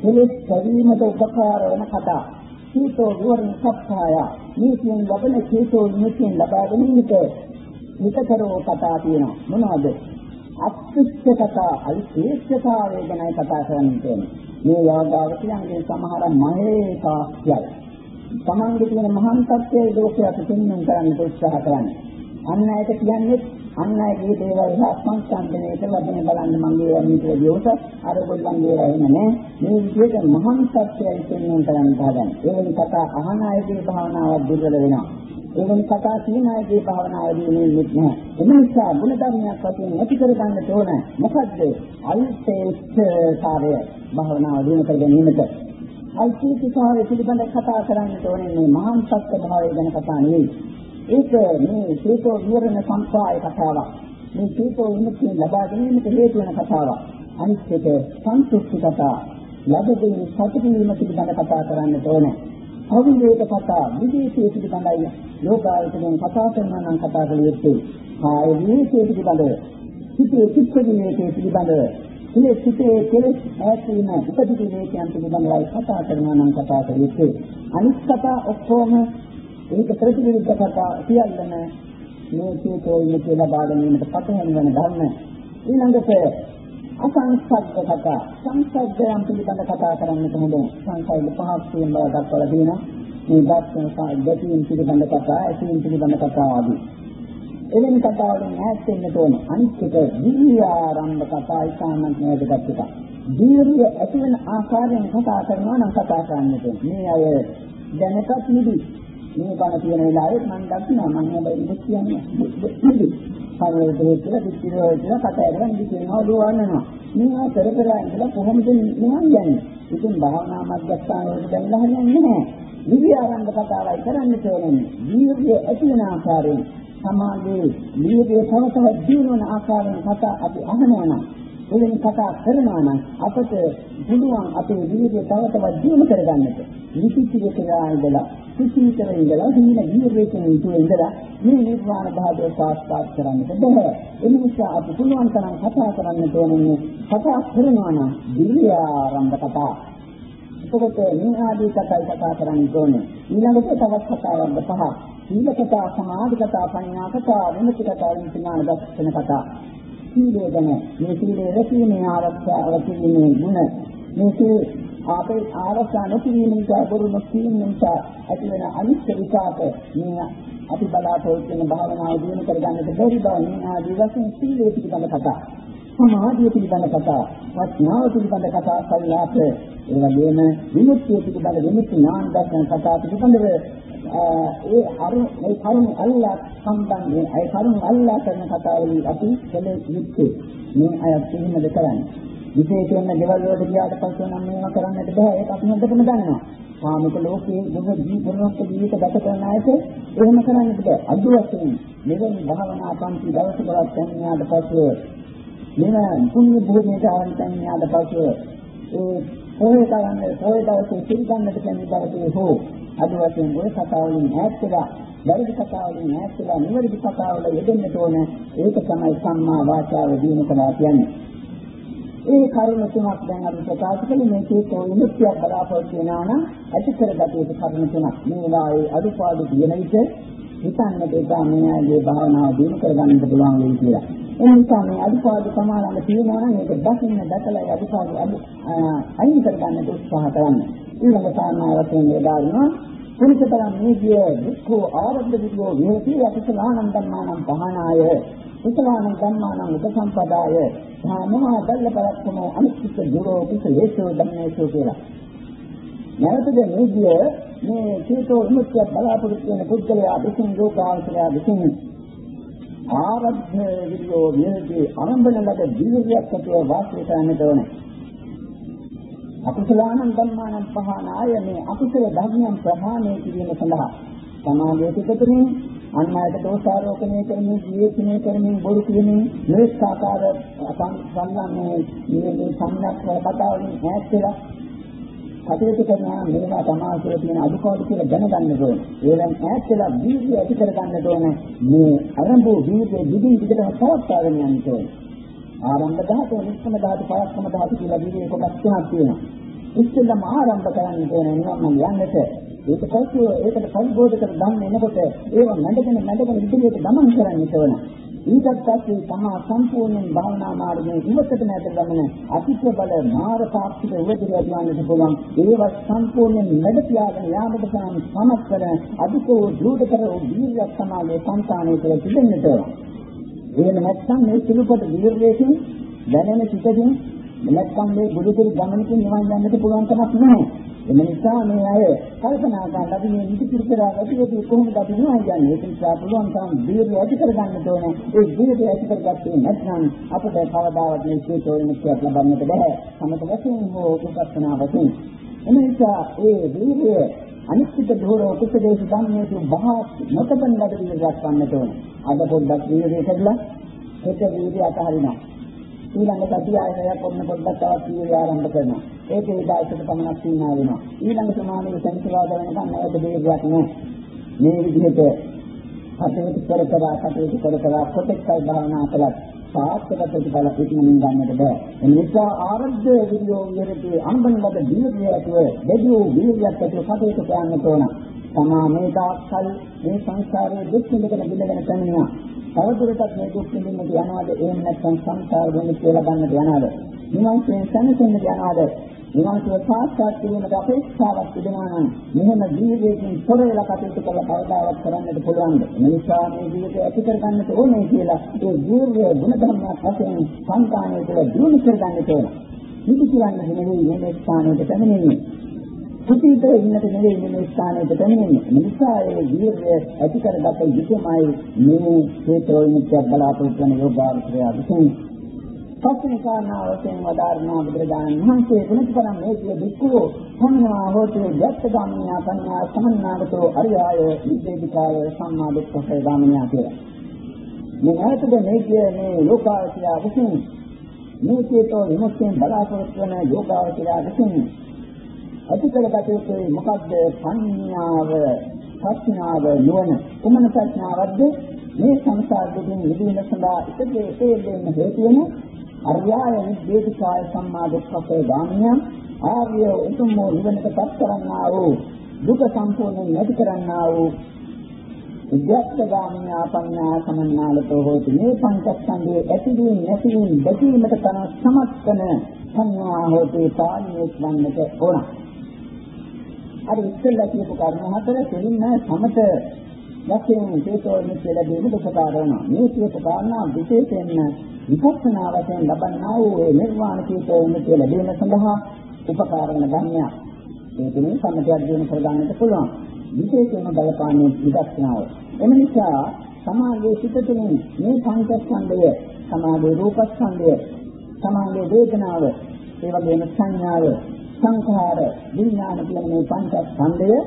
කෙලෙස් කැවීමට උපකාර වන කතා. සීතෝ විවරණ සත්‍යය. මේකෙන් ලබන සීතෝ නිමිතියෙන් ලබා ගැනීමට විතරෝ කතා තියෙනවා. මොනවද? අත්‍යච්ඡ කතා, අවිශේෂතාවය ගැන කතා කරන්නේ. මේ යෝගාවචරයන්ගේ සමහර මහේකාක්‍යයි. තමන්ගේ තියෙන මහාන් තත්ත්වයේ ලෝකයට පෙන්වන්න කරන්න උත්සාහ කරන්නේ. අන්න ඇයට කියන්නේ අන්න ඇගේ දේවල් හා සංසන්දනයේට වදින බලන්න මගේ වන්නේ කියලා උසස් අර ගොල්ලන්ගේ රැහෙන නෑ. මේ විදිහට මහාන් තත්ත්වයයි පෙන්වන්න කරන්න හදන්නේ. ඒ වෙන කතා අහන අයගේ භාවනාවක් දුර්වල වෙනවා. ඒ වෙන කතා කියන අයගේ භාවනාවදී නෙමෙයි නෑ. ඒ නිසා ගුණ ධර්මයක් වශයෙන් නැති කර ගන්න ඕන. මොකද්ද? අල්පේක්ෂතාවය භාවනාව දිනු කර ගැනීමට අල්පීතිකාරය පිළිබඳ කතා කරන්න ඕනේ මේ මහාන් සත්‍ය භාවය ගැන කතා නෙවෙයි. ඒක මේ සීතෝ විවරණ සංස්කාය කතාවක්. මේ සීතෝ විමුක්තිය ලබා ගැනීමට හේතු වෙන කතාවක්. අනිත් එක සන්තුෂ්ටි කතා. ලැබෙන සතුටු වීම පිළිබඳ කතා කරන්න ඕනේ. අවිවේක කතා, විදේශයේ පිළිබඳයි ලෝකායතනෙන් කතා කරනවා නම් කතා කළ යුත්තේ. කාය විදේශයේ පිළිබඳ, සිතේ චිත්ත විදේශයේ පිළිබඳ මේ සිතේ කෙලෙස් ඈත් වීම උපදිත වේකයන් පිළිබඳවයි කතා කරනවා නම් කතා කරන්නේ. අනිත් කතා ඔක්කොම ඒක ප්‍රතිවිරුද්ධ කතා සියල්ලම මේ සිතේ ඉන්න කියලා බාගන්නට පතහන් වෙන ධර්ම. ඊළඟට අසංසද්ද කතා සංසද්දයන් පිළිබඳ කතා කරන්නට හොඳ සංසද්ද පහක් තියෙන බව දක්වලා තියෙනවා. මේ දර්ශන සාධ්‍යයෙන් පිළිබඳ කතා, ඇසීම් පිළිබඳ කතා ආදී. එවැනි කතා වලින් ඈත් වෙන්න ඕනේ. අනිත් එක දිව්‍ය ආරම්භ කතා ඉතාමත් වැදගත් එකක්. දිව්‍ය ඇතිවන ආකාරයෙන් කතා කරනවා නම් කතා කරන්නට. මේ අය දැනටත් නිදි. මේ බණ කියන වෙලාවෙත් මම දකිනවා මම හැබැයි ඉඳ කියන්නේ නිදි. පරිවර්තනය කියලා පිටිරෝ කියලා කතා කරගෙන ඉඳි කියනවා දුවන්නවා. මේවා කර කර ඉඳලා කොහොමද නිවන් යන්නේ? ඉතින් භාවනා මධ්‍යස්ථානයේ දැන්ලා හරියන්නේ නැහැ. දිව්‍ය ආරම්භ කතාවයි කරන්න ඕනේ. දිව්‍ය ඇතිවන ආකාරයෙන් සමාජයේ නියුගේ තව තවත් දියුණුවන ආකාරයෙන් කතා අපි අහනවා නම් එවැනි කතා කරනවා නම් අපට පුළුවන් අපේ ජීවිතය තව තවත් දියුණු කරගන්නට. විචිත්‍ර කියලා ඉඳලා කුසීතර ඉඳලා හිමින ජීවිතයෙන් ඉඳලා මේ නිර්වාණ භාවය සාක්ෂාත් කරගන්නට බෑ. ඒ නිසා අපි පුළුවන් තරම් කතා කරන්න ඕනේ කතා කරනවා නම් දිව්‍ය ආරම්භ කතා. එතකොට මේ ආදී කතා කතා කරන්න ඕනේ. ඊළඟට තවත් කතාවක් පහක්. සීල කතා, සමාධි කතා, පඤ්ඤා කතා, විමුක්ති කතා, විඥාන දර්ශන කතා. සීලය ගැන මේ සීලේ රැකීමේ ආරක්ෂාව කිරීමේ ගුණ මේකේ අපේ ආරක්ෂා නොකිරීම නිසා බොරු නොකිරීම නිසා ඇති වෙන අනිත්‍ය විපාක මේ අපි බලාපොරොත්තු වෙන භාවනාව දිනු කරගන්නට බැරි බව මේ ආදී වශයෙන් සීලය පිළිබඳ කතා. සමාධිය පිළිබඳ කතා ප්‍රඥාව පිළිබඳ කතා කළාට ඒ වගේම විමුක්තිය පිළිබඳ විමුක්ති ඥාන දර්ශන කතා පිළිබඳව ඒ අරු මේ කරුණ අල්ලා සම්බන්ධයෙන් ඒ කරුණ අල්ලා කරන කතාවලින් අපි කලේ යුත්තේ. මේ අයත් එහෙමද කරන්නේ. විශේෂයෙන්ම ගෙවල් වලට ගියාට පස්සේ නම් මේවා කරන්නට බෑ. ඒක අපි හොඳටම දන්නවා. කාමික ලෝකයේ දුක ජීවිතනොත් ජීවිත ගත කරන අයට එහෙම කරන්නට බෑ. අද වශයෙන් මෙවැනි භාවනා පන්ති දවසකවත් යන්නාට පස්සේ මෙව පුණ්‍ය භූමියට ආවන්තන් යාට පස්සේ ඒ පොයේ කරන්නේ පොයේ දවසේ පිළිගන්නට කැමති දවසේ හෝ අද වශයෙන් ඔය කතා වලින් ඈත් වෙලා වැරදි කතා වලින් ඈත් වෙලා නිවැරදි කතා වල යෙදෙන්න ඕන ඒක තමයි සම්මා වාචාව දිනු කරලා කියන්නේ. ඒ කරුණ තුනක් දැන් අපි ප්‍රකාශ කළේ මේකේ කොයිමුත්‍යක් බලාපොරොත්තු වෙනා නම් ඇති කරගත යුතු කරුණ තුනක්. මේවායේ අදුපාඩු තියෙන විට හිතන්නට එපා මේ ආයේ භාවනාව දිනු කරගන්න පුළුවන් වෙයි කියලා. ඒ නිසා මේ අදුපාඩු සමානව තියෙනවා නම් ඒක දකින්න දැකලා අදුපාඩු අයින් කරගන්න උත්සාහ කරන්න. ඊළඟ සාමාන්‍යයෙන් යොදාගෙන පුරුෂතරම් මේ කිය දුක්ඛ ආරබ්ධ විද්‍යෝ විහෙති අකුසලානං ධම්මානං පහනාය කුසලානං ධම්මානං උපසම්පදාය ධාමහා බල්ල පරක්කමෝ අනිත්‍ය දුරෝ කුසලේසෝ ධම්මේසෝ කියලා. නැවතද මේ කිය මේ චේතෝ විමුක්තිය බලාපොරොත්තු වෙන පුද්ගලයා විසින් ලෝකාවසරය විසින් ආරබ්ධ විද්‍යෝ විහෙති ආරම්භන ලද දීර්ඝයක් ඇතුව වාසය කරන්නට ඕනේ. අකුසලානං ධම්මානං පහනාය මේ අකුසල ධර්මයන් ප්‍රහාණය කිරීම සඳහා සමාධිය පිටුතුනේ අන් අයට දෝෂාරෝපණය කරමින් ජීවිතනය කරමින් බොරු කියමින් මේස් ආකාර සම්සම්න්නේ මේ සම්යක් කතාවලින් ඈත් වෙලා කටයුතු කරනවා මේවා සමාජයේ තියෙන අදුපාඩු කියලා දැනගන්න ඕනේ. ඒවෙන් ඈත් වෙලා වීර්යය ඇති කර ගන්න ඕනේ. මේ අරඹු වීර්යය දිගින් දිගටම පවත්වාගෙන යන්න ඕනේ. ආරම්භ ධාතු, නිස්සම ධාතු, පරක්කම ධාතු කියලා වීර්යය කොටස් තුනක් තියෙනවා. ඉස්සෙල්ලාම ආරම්භ කරන්න ඕනේ නිවන් යන්නට. ඒක පස්සේ ඒකට පරිබෝධ කර ගන්න එනකොට ඒව නැඩගෙන නැඩගෙන ඉදිරියට ගමන් කරන්න ඕන. ඊටත් පස්සේ තමා සම්පූර්ණයෙන් භාවනා මාර්ගයේ ඉවතට නැත ගමන අතිශය බල මාර සාක්ෂික උවදිරිය දිවන්නට පුළුවන්. ඒවත් සම්පූර්ණයෙන් නැඩ තියාගෙන යාමට සාම සමස්තර අධිකෝ දෘಢතර වීර්යයක් සමාලේ සංකාණය තුළ තිබෙන්නට ඕන. එහෙම නැත්නම් මේ සිළුපොට වීර්යයෙන් දැනෙන සිතකින් නැත්නම් මේ බුදුතුරු ගමනකින් නිවන් යන්නට පුළුවන් කමක් නැහැ. එම නිසා මේ අය කල්පනා කරලා අපි මේ නිදි පිළිතරා ඇතිවෙදී කොහොමද අපි නිවන් යන්නේ? ඒක නිසා පුළුවන් තරම් දීර්ඝ ඇති කරගන්න ඕනේ. ඒ දීර්ඝ ඇති කරගත්තේ නැත්නම් අපිට කවදාවත් මේ චේතෝවිමුක්තියක් ලබන්නට බෑ. සමත වශයෙන් හෝ උපස්තනා වශයෙන්. එම නිසා ඒ දීර්ඝය අනිත්‍ය දෝරෝ කුසදේශ ධම්මේතු බහා නොතබන ලද දීර්ඝයක් වන්නට ඕනේ. අද පොඩ්ඩක් දීර්ඝය කරලා හෙට දීර්ඝය අතහරිනවා. ඊළඟ සතිය ආයතනයක් ඔන්න පොඩ්ඩක් තවත් කීවේ ආරම්භ කරනවා. ඒකේ දායකත්ව පමණක් සීමා වෙනවා. ඊළඟ සමානයේ සංසවාද වෙනකන් නැවත දෙයක් නෑ. මේ විදිහට කටයුතු කර කර කටයුතු කර කර කොටෙක්යි භාවනා කළත් සාර්ථක ප්‍රතිඵල පිටින් ගන්නට බෑ. ඒ නිසා ආරද්ධ විදියෝ විරති අම්බන ලද දීර්ඝය ඇතුව දෙවියෝ වීර්යයක් ඇතුව කටයුතු කරන්න ඕන. තමා මේ තාක්කල් මේ සංසාරයේ දුක් විඳගෙන බිඳගෙන පැමිණෙනවා. තවදුරටත් මේ දුක් විඳින්න යනවාද එහෙම නැත්නම් සංසාර දෙන්න කියලා ගන්නද යනවාද? නිවන්සේ සැනසෙන්න යනවාද? නිවන්සේ සාක්ෂාත් කිරීමට අපේක්ෂාවක් තිබෙනවා නම් මෙහෙම ජීවිතයෙන් තොර වෙලා කටයුතු කරලා කවදාවත් කරන්නට පුළුවන්ද? මේ නිසා මේ ජීවිතය ඇති කරගන්නට ඕනේ කියලා ඒ ජීවිතයේ ගුණධර්මයක් වශයෙන් සංකාණය තුළ දිනු කරගන්නට ඕන. මේක කියන්නේ නෙවෙයි මේ ස්ථානයට පැමිණෙන්නේ. කුසීත ඉන්නට නෙවෙයි මේ ස්ථානයට පැමිණෙන්නේ. නිසා ඒ ජීවිතය ඇති කරගත යුතුමයි මේ හේතෝනිත්‍ය බලාපොරොත්තු වන යෝගාවචරය විසින් පස්වෙනි කාරණාව වශයෙන් වදාරනා බුදුරජාණන් වහන්සේ ගුණපරම් මේකේ දුක්ඛෝ සම්මා හෝතේ යත්ත ගාමිනියා සංඥා සමන්නාගතෝ අරියාය විදේදිකාය සම්මා දුක්ඛේ ගාමිනියා කියලා. මේ ආයතන මේකේ මේ ලෝකාවචරය විසින් මේකේතෝ විමුක්තියෙන් බලාපොරොත්තු වන යෝගාවචරය විසින් අතිකලකට යුතුයි මොකද්ද? සංඥාව ප්‍රඥාව නුවණ. කුමන ප්‍රඥාවක්ද? මේ සංසාර දුකින් මිදීම සඳහා එකේ හේතුවෙන් හේතු වෙන අරියාය නිබ්බේධිකාය සම්මා දුක්ඛේ ගාමිනිය ආර්ය උතුම් වූ නිවනට පත් කරන්නා වූ දුක සම්පූර්ණයෙන් නැති කරන්නා වූ විද්‍යාත්ථ ගාමිනිය ආපන්නා සමන්නාලතෝ හෝති. මේ පංචස්කන්ධයේ ඇතිවීම නැතිවීම දෙකීමට තන සමත්කන සංඥා හෝති පාණියෙක් වන්නට ඕන. අර ඉස්සෙල්ලා කියපු කර්ම හතර දෙලින්ම සමත වශයෙන් හේතෝ නිත්‍ය ලැබීමට උපකාර වෙනවා. මේ කියපු කාරණා විශේෂයෙන්ම විපස්සනා වශයෙන් ලබන්නා වූ ඒ නිර්වාණ කීතෝ නිත්‍ය ලැබීම සඳහා උපකාර වන ධර්මයක්. ඒකෙන් සම්මතයක් දිනු කරගන්නට පුළුවන්. විශේෂයෙන්ම බලපාන්නේ විදර්ශනාව. එම නිසා සමාගයේ සිට තුළින් මේ පංචස්කන්ධය, සමාගයේ රූපස්කන්ධය, සමාගයේ වේදනාව, ඒ වගේම සංඥාව, සංඛාර, විඥාන කියන මේ පංචස්කන්ධය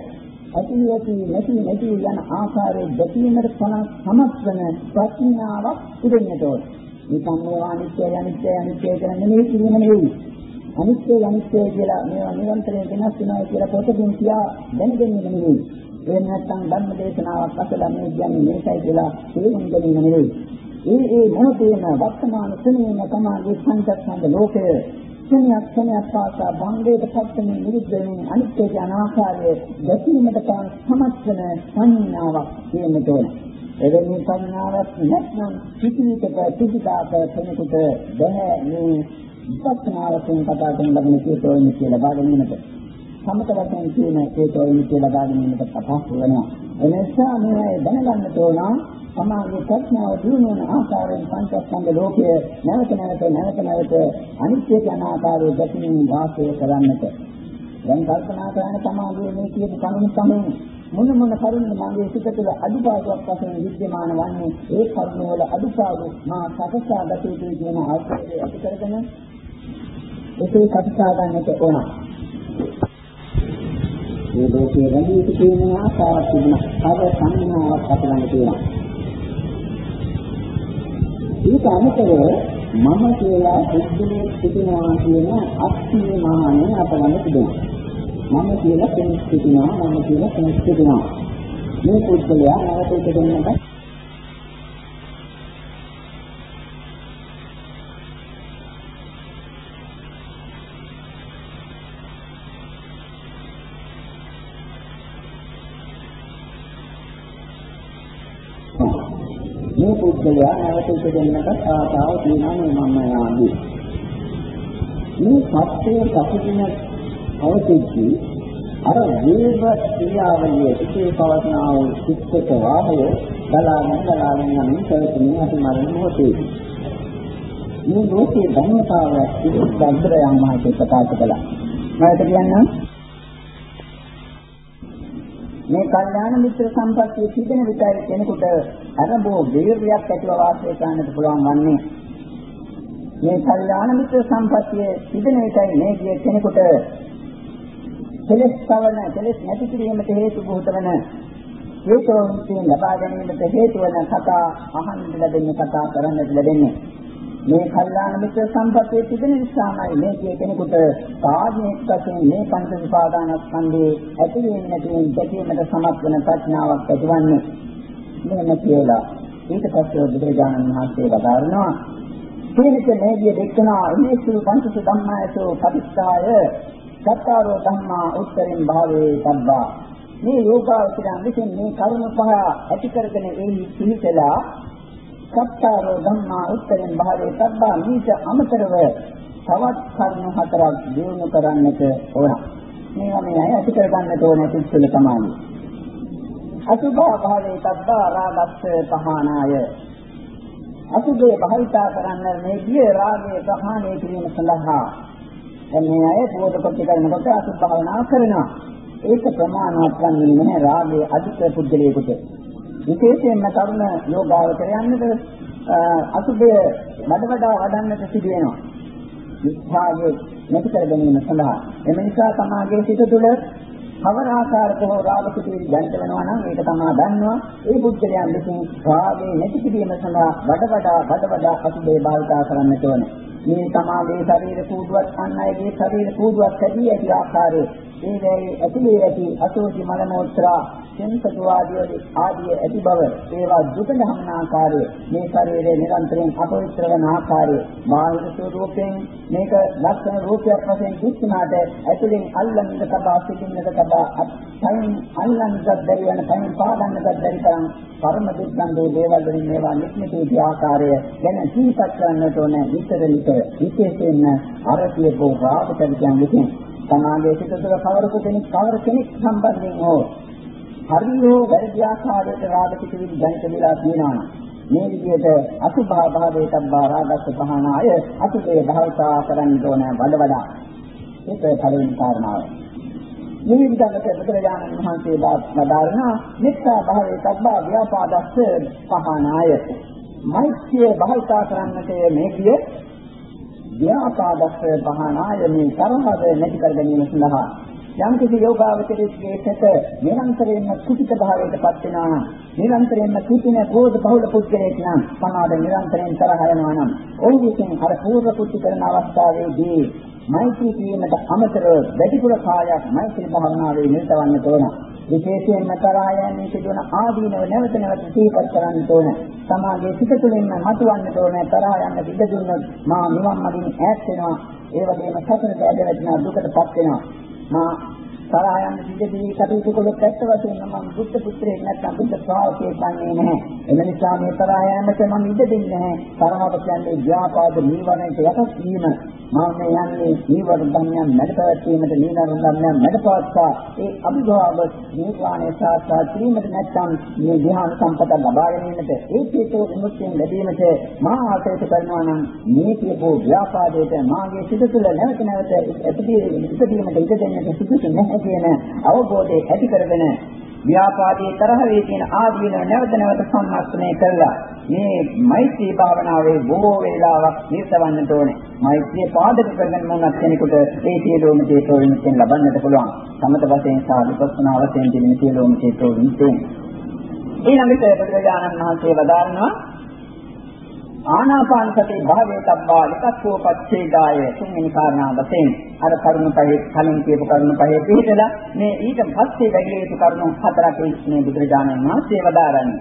ඇතිවති නැති නැති යන ආකාරයේ දැකීමට සමත් වන ප්‍රඥාවක් ඉදෙන්නට ඕන. නිකම් මේවා අනිත්‍ය අනිත්‍ය අනිත්‍ය කියන නෙමෙයි කියන නෙවෙයි. අනිත්‍ය අනිත්‍ය කියලා මේවා නිරන්තරයෙන් වෙනස් වෙනවා කියලා පොතකින් කියා දැනගන්නේ නෙමෙයි. ඒ නැත්තම් ධර්ම දේශනාවක් අසලා මේ කියන්නේ මේකයි කියලා තේරුම් ගැනීම නෙවෙයි. ඒ ඒ මොහොතේම වර්තමාන ක්ෂණයේම තමයි සංකප්පන්ද ලෝකය ක්ෂණයක් ක්ෂණයක් පාසා භංගයට පත්වමින් නිරුද්ධ වෙමින් අනිත්‍ය යන ආකාරයේ දැකීමට පාන සමස්තන සංඥාවක් කියන්නට ඕන. එවැනි සංඥාවක් නැත්නම් කිසිවිටක කිසිදාක කෙනෙකුට බෑ මේ විපස්සනාවෙන් කතා කරන ලබන කේතෝයින් කියලා බාගෙනීමට. සමත වශයෙන් කියන කේතෝයින් කියලා බාගෙනීමට අපහසු වෙනවා. එනිසා මේ දැනගන්න ඕන සමාගයේ ප්‍රඥාව දිනු වන ආකාරයෙන් පංචස්කන්ධ ලෝකයේ නැවත නැවත නැවත නැවත අනිත්‍ය යන ආකාරයේ දැකීම වාසය කරන්නට. දැන් කල්පනා කරන සමාගයේ මේ කියපු කරුණු තමයි මොන මොන කරුණු මාගේ සිත තුළ අදුපාඩුවක් වශයෙන් විද්‍යමාන වන්නේ ඒ කරුණු වල අදුපාඩු මා සකසා ගත යුතුයි කියන ආකාරය ඇති කරගෙන ඒකේ සකසා ගන්නට ඕන. මේ ලෝකයේ රැඳී සිටින ආකාරයක් තිබුණා. අද සංඥාවක් අපලඟ තියෙනවා. ඊට අමතරව මම කියලා පුද්ගලයෙක් සිටිනවා කියන අත්මීමානය අපලඟ තිබෙනවා. මම කියලා කෙනෙක් සිටිනවා මම කියලා කෙනෙක් සිටිනවා. මේ පුද්ගලයා නැවත ඉදෙන්නට පුද්ගලයා නැවත ඉපදෙන්නට ආසාව තියෙනවා මේ මම යාදී. මේ සත්‍යය පසුදින අවතිච්චි අර වේව ක්‍රියාවලිය ඉතේ පවත්නා වූ චිත්තක වාහය බලාගෙන බලාගෙන යමින් ප්‍රවෘත්තිය අපි මරණ මොහොතේ. මේ ලෝකයේ ධර්මතාවය ඉස්සද්දරයන් මහත් ප්‍රකාශ කළා. මම කියන්නම් මේ කල්යාණ මිත්‍ර සම්පත්තිය තිබෙන විතරයි කෙනෙකුට අරබෝ වීර්යයක් ඇතිව වාසය කරන්නට පුළුවන් වන්නේ. මේ කල්යාණ මිත්‍ර සම්පත්තිය තිබෙන විතරයි මේ කිය කෙනෙකුට කෙලස් සවන කෙලස් නැති කිරීමට හේතු බොහෝ වන හේතුන් ලබා ගැනීමට හේතු වන කතා අහන්න ලැබෙන්නේ කතා කරන්නට ලැබෙන්නේ. මේ කල්යාණ මිත්‍ර සම්පත්තිය තිබෙන නිසාමයි මේ කිය කෙනෙකුට සාධනෙක් වශයෙන් මේ පංච විපාදානස්කන්ධයේ ඇතිවීම නැතිවීම දැකීමට සමත් වන ප්‍රඥාවක් ඇතිවන්නේ. මෙන්න කියලා. ඊට පස්සේ බුදුරජාණන් වහන්සේ වදාරනවා සීලිත මේදිය දෙක්කනා ඉමේසු පංචස ධම්මායසෝ පටිච්චාය සත්තාරෝ ධම්මා උත්තරින් භාවේ සබ්බා. මේ යෝගාවචරයන් විසින් මේ කරුණ පහ ඇති කරගෙන එයි පිළිතලා සත්තාරෝ ධම්මා උත්තරෙන් භාවයේ සබ්බා මීට අමතරව තවත් කර්ම හතරක් දිනු කරන්නට ඕන. මේවා මේ අය ඇති කරගන්නට ඕන පිස්සුල තමයි. අසුභා භාවයේ සබ්බා රාගස්ස පහනාය. අසුභේ භාවිතා කරන්න මේ ගිය රාගයේ ප්‍රහාණය කිරීම සඳහා දැන් මේ අය පොත කොට කරනකොට අසුභ භාවනා කරනවා. ඒක ප්‍රමාණවත් වන්නේ නැහැ රාගයේ අධික පුද්ගලයෙකුට. විශේෂයෙන්ම තරුණ යෝගාවචරයන්ට අසුභය වඩ වඩා වඩන්නට සිදු වෙනවා. විස්භාගයේ නැති කර ගැනීම සඳහා. එම නිසා සමාගයේ සිට තුළ කවර ආකාරයක හෝ රාග පිටිවිලි දැනිට වෙනවා නම් ඒක තමයි දන්නවා. ඒ බුද්ධලයන් විසින් රාගේ නැති කිරීම සඳහා වඩ වඩා වඩ වඩා අසුභය භාවිතා කරන්නට ඕනේ. මේ සමාගයේ ශරීර කූඩුවක් අන් අයගේ ශරීර කූඩුවක් ඇදී ඇති ආකාරයේ ඒ වේ ඇතුලේ ඇති අසෝචි මල මෝත්‍රා සෙන්සතු ආදී ආදී ඇති බව ඒවා දුක දහමන ආකාරය මේ ශරීරයේ නිරන්තරයෙන් අපවිත්‍ර වන ආකාරය බාහිර ස්වરૂපයෙන් මේක ලක්ෂණ රූපයක් වශයෙන් දිස්නාට ඇතුලෙන් අල්ලන්නට තබා සිටින්නට තබා අත්යන් අල්ලන්නට බැරි වෙන පයින් පාදන්නට බැරි තරම් පරම දුක්ඛන්දේ දේවල් වලින් මේවා නිත්‍යදී ආකාරය ගැන සිහිපත් කරන්නට ඕන. විතර විතර විශේෂයෙන්ම අරතිය බෝ රාගකරියන් විසින්. සමාගයේ සිට තුළ කවර කෙනෙක් කවර කෙනෙක් සම්බන්ධයෙන් හෝ හරියෝ වැරදි ආකාරයට රාග පිටිවිලි දැනිට වෙලා තියෙනවා මේ විදිහට අසුභා භාවයේ තබ්බා රාගස්ස පහනාය අසුභේ භාවිතා කරන්න ඕන වඩ වඩා ඒක පළවෙනි කාරණාව. මේ විදිහට බුදුරජාණන් වහන්සේ වදාරන මිත්‍යා භාවයේ තබ්බා ව්‍යාපාදස්ස පහනාය මෛත්‍රිය භාවිතා කරන්නට මේ කිය ව්‍යාපාදස්ස පහනාය මේ තරහව නැති කර ගැනීම සඳහා යම් කිසි යෝගාවචරයේ සිට නිරන්තරයෙන්ම කුසිත භාවයට පත් වෙනවා නම් නිරන්තරයෙන්ම කුසින කෝධ බහුල පුද්ගලයෙක් නම් සමාද නිරන්තරයෙන් තරහ යනවා නම් ඔහු විසින් අර පූර්ව කුසි කරන අවස්ථාවේදී මෛත්‍රී කිරීමට අමතරව වැඩිපුර කාලයක් මෛත්‍රී භාවනාවේ නිරතවන්න ඕන. විශේෂයෙන්ම තරහයන් සිදුවන ආදීනව නැවත නැවත සිහිපත් කරන්න ඕන. සමාගයේ සිත තුළින්ම මතුවන්න ඕන තරහ යන්න ඉඩ දුන්නොත් මා නිවන් මගින් ඈත් වෙනවා. ඒ වගේම සතරට ඇදලා දුකටපත් වෙනවා. මා තරහයන් පිටදී කටයුතු කළොත් ඇත්ත වශයෙන්ම මම බුද්ධ පුත්‍රයෙක් නැත්නම් බුද්ධ ශ්‍රාවකයෙක් වන්නේ නැහැ. එම නිසා මේ තරහයන්ට මම ඉඩ දෙන්නේ නැහැ. තරහව කියන්නේ ව්‍යාපාද නීවරණයට යටත් වීම. මම යන්නේ නීවර ධර්මයන් මැඩපැවැත්වීමට නීවර ධර්මයන් මැඩපවත්වා ඒ අභිභාව නිර්වාණය සාක්ෂාත් කිරීමට නැත්නම් මේ ධ්‍යාන සම්පත ලබා ගැනීමට ඒ චේතෝ විමුක්තියෙන් ලැබීමට මා ආශයට කරනවා නම් මේ කියපෝ ව්‍යාපාදයට මාගේ සිත තුළ නැවත නැවත ඉපදීමට ඉඩ දෙන්නට සුදුසු නැහැ කියන අවබෝධය ඇති කරගෙන ව්‍යාපාදයේ තරහ වේ තියෙන ආදීන නැවත නැවත සම්මස්තනය කරලා මේ මෛත්‍රී භාවනාවේ බොහෝ වේලාවක් නිරතවන්නට ඕනේ. මෛත්‍රිය පාදක කරගෙන මොනක් කෙනෙකුට ඒ සියලුම චේතෝ විමුක්තිය ලබන්නට පුළුවන්. සමත වශයෙන් සහ විපස්සනා වශයෙන් තියෙන සියලුම චේතෝ විමුක්තිය. ඊළඟට බුදුරජාණන් වහන්සේ වදාරනවා ආනාපාන සති භාවයේ තබ්බා විකස්සෝ පච්චේදාය තුන්වෙනි කාරණා වශයෙන් අර කරුණු පහේ කලින් කියපු කරුණු පහේ පිළිදලා මේ ඊට පස්සේ වැඩි යුතු කරුණු හතරක් මේ බුදුරජාණන් වහන්සේ වදාරන්නේ.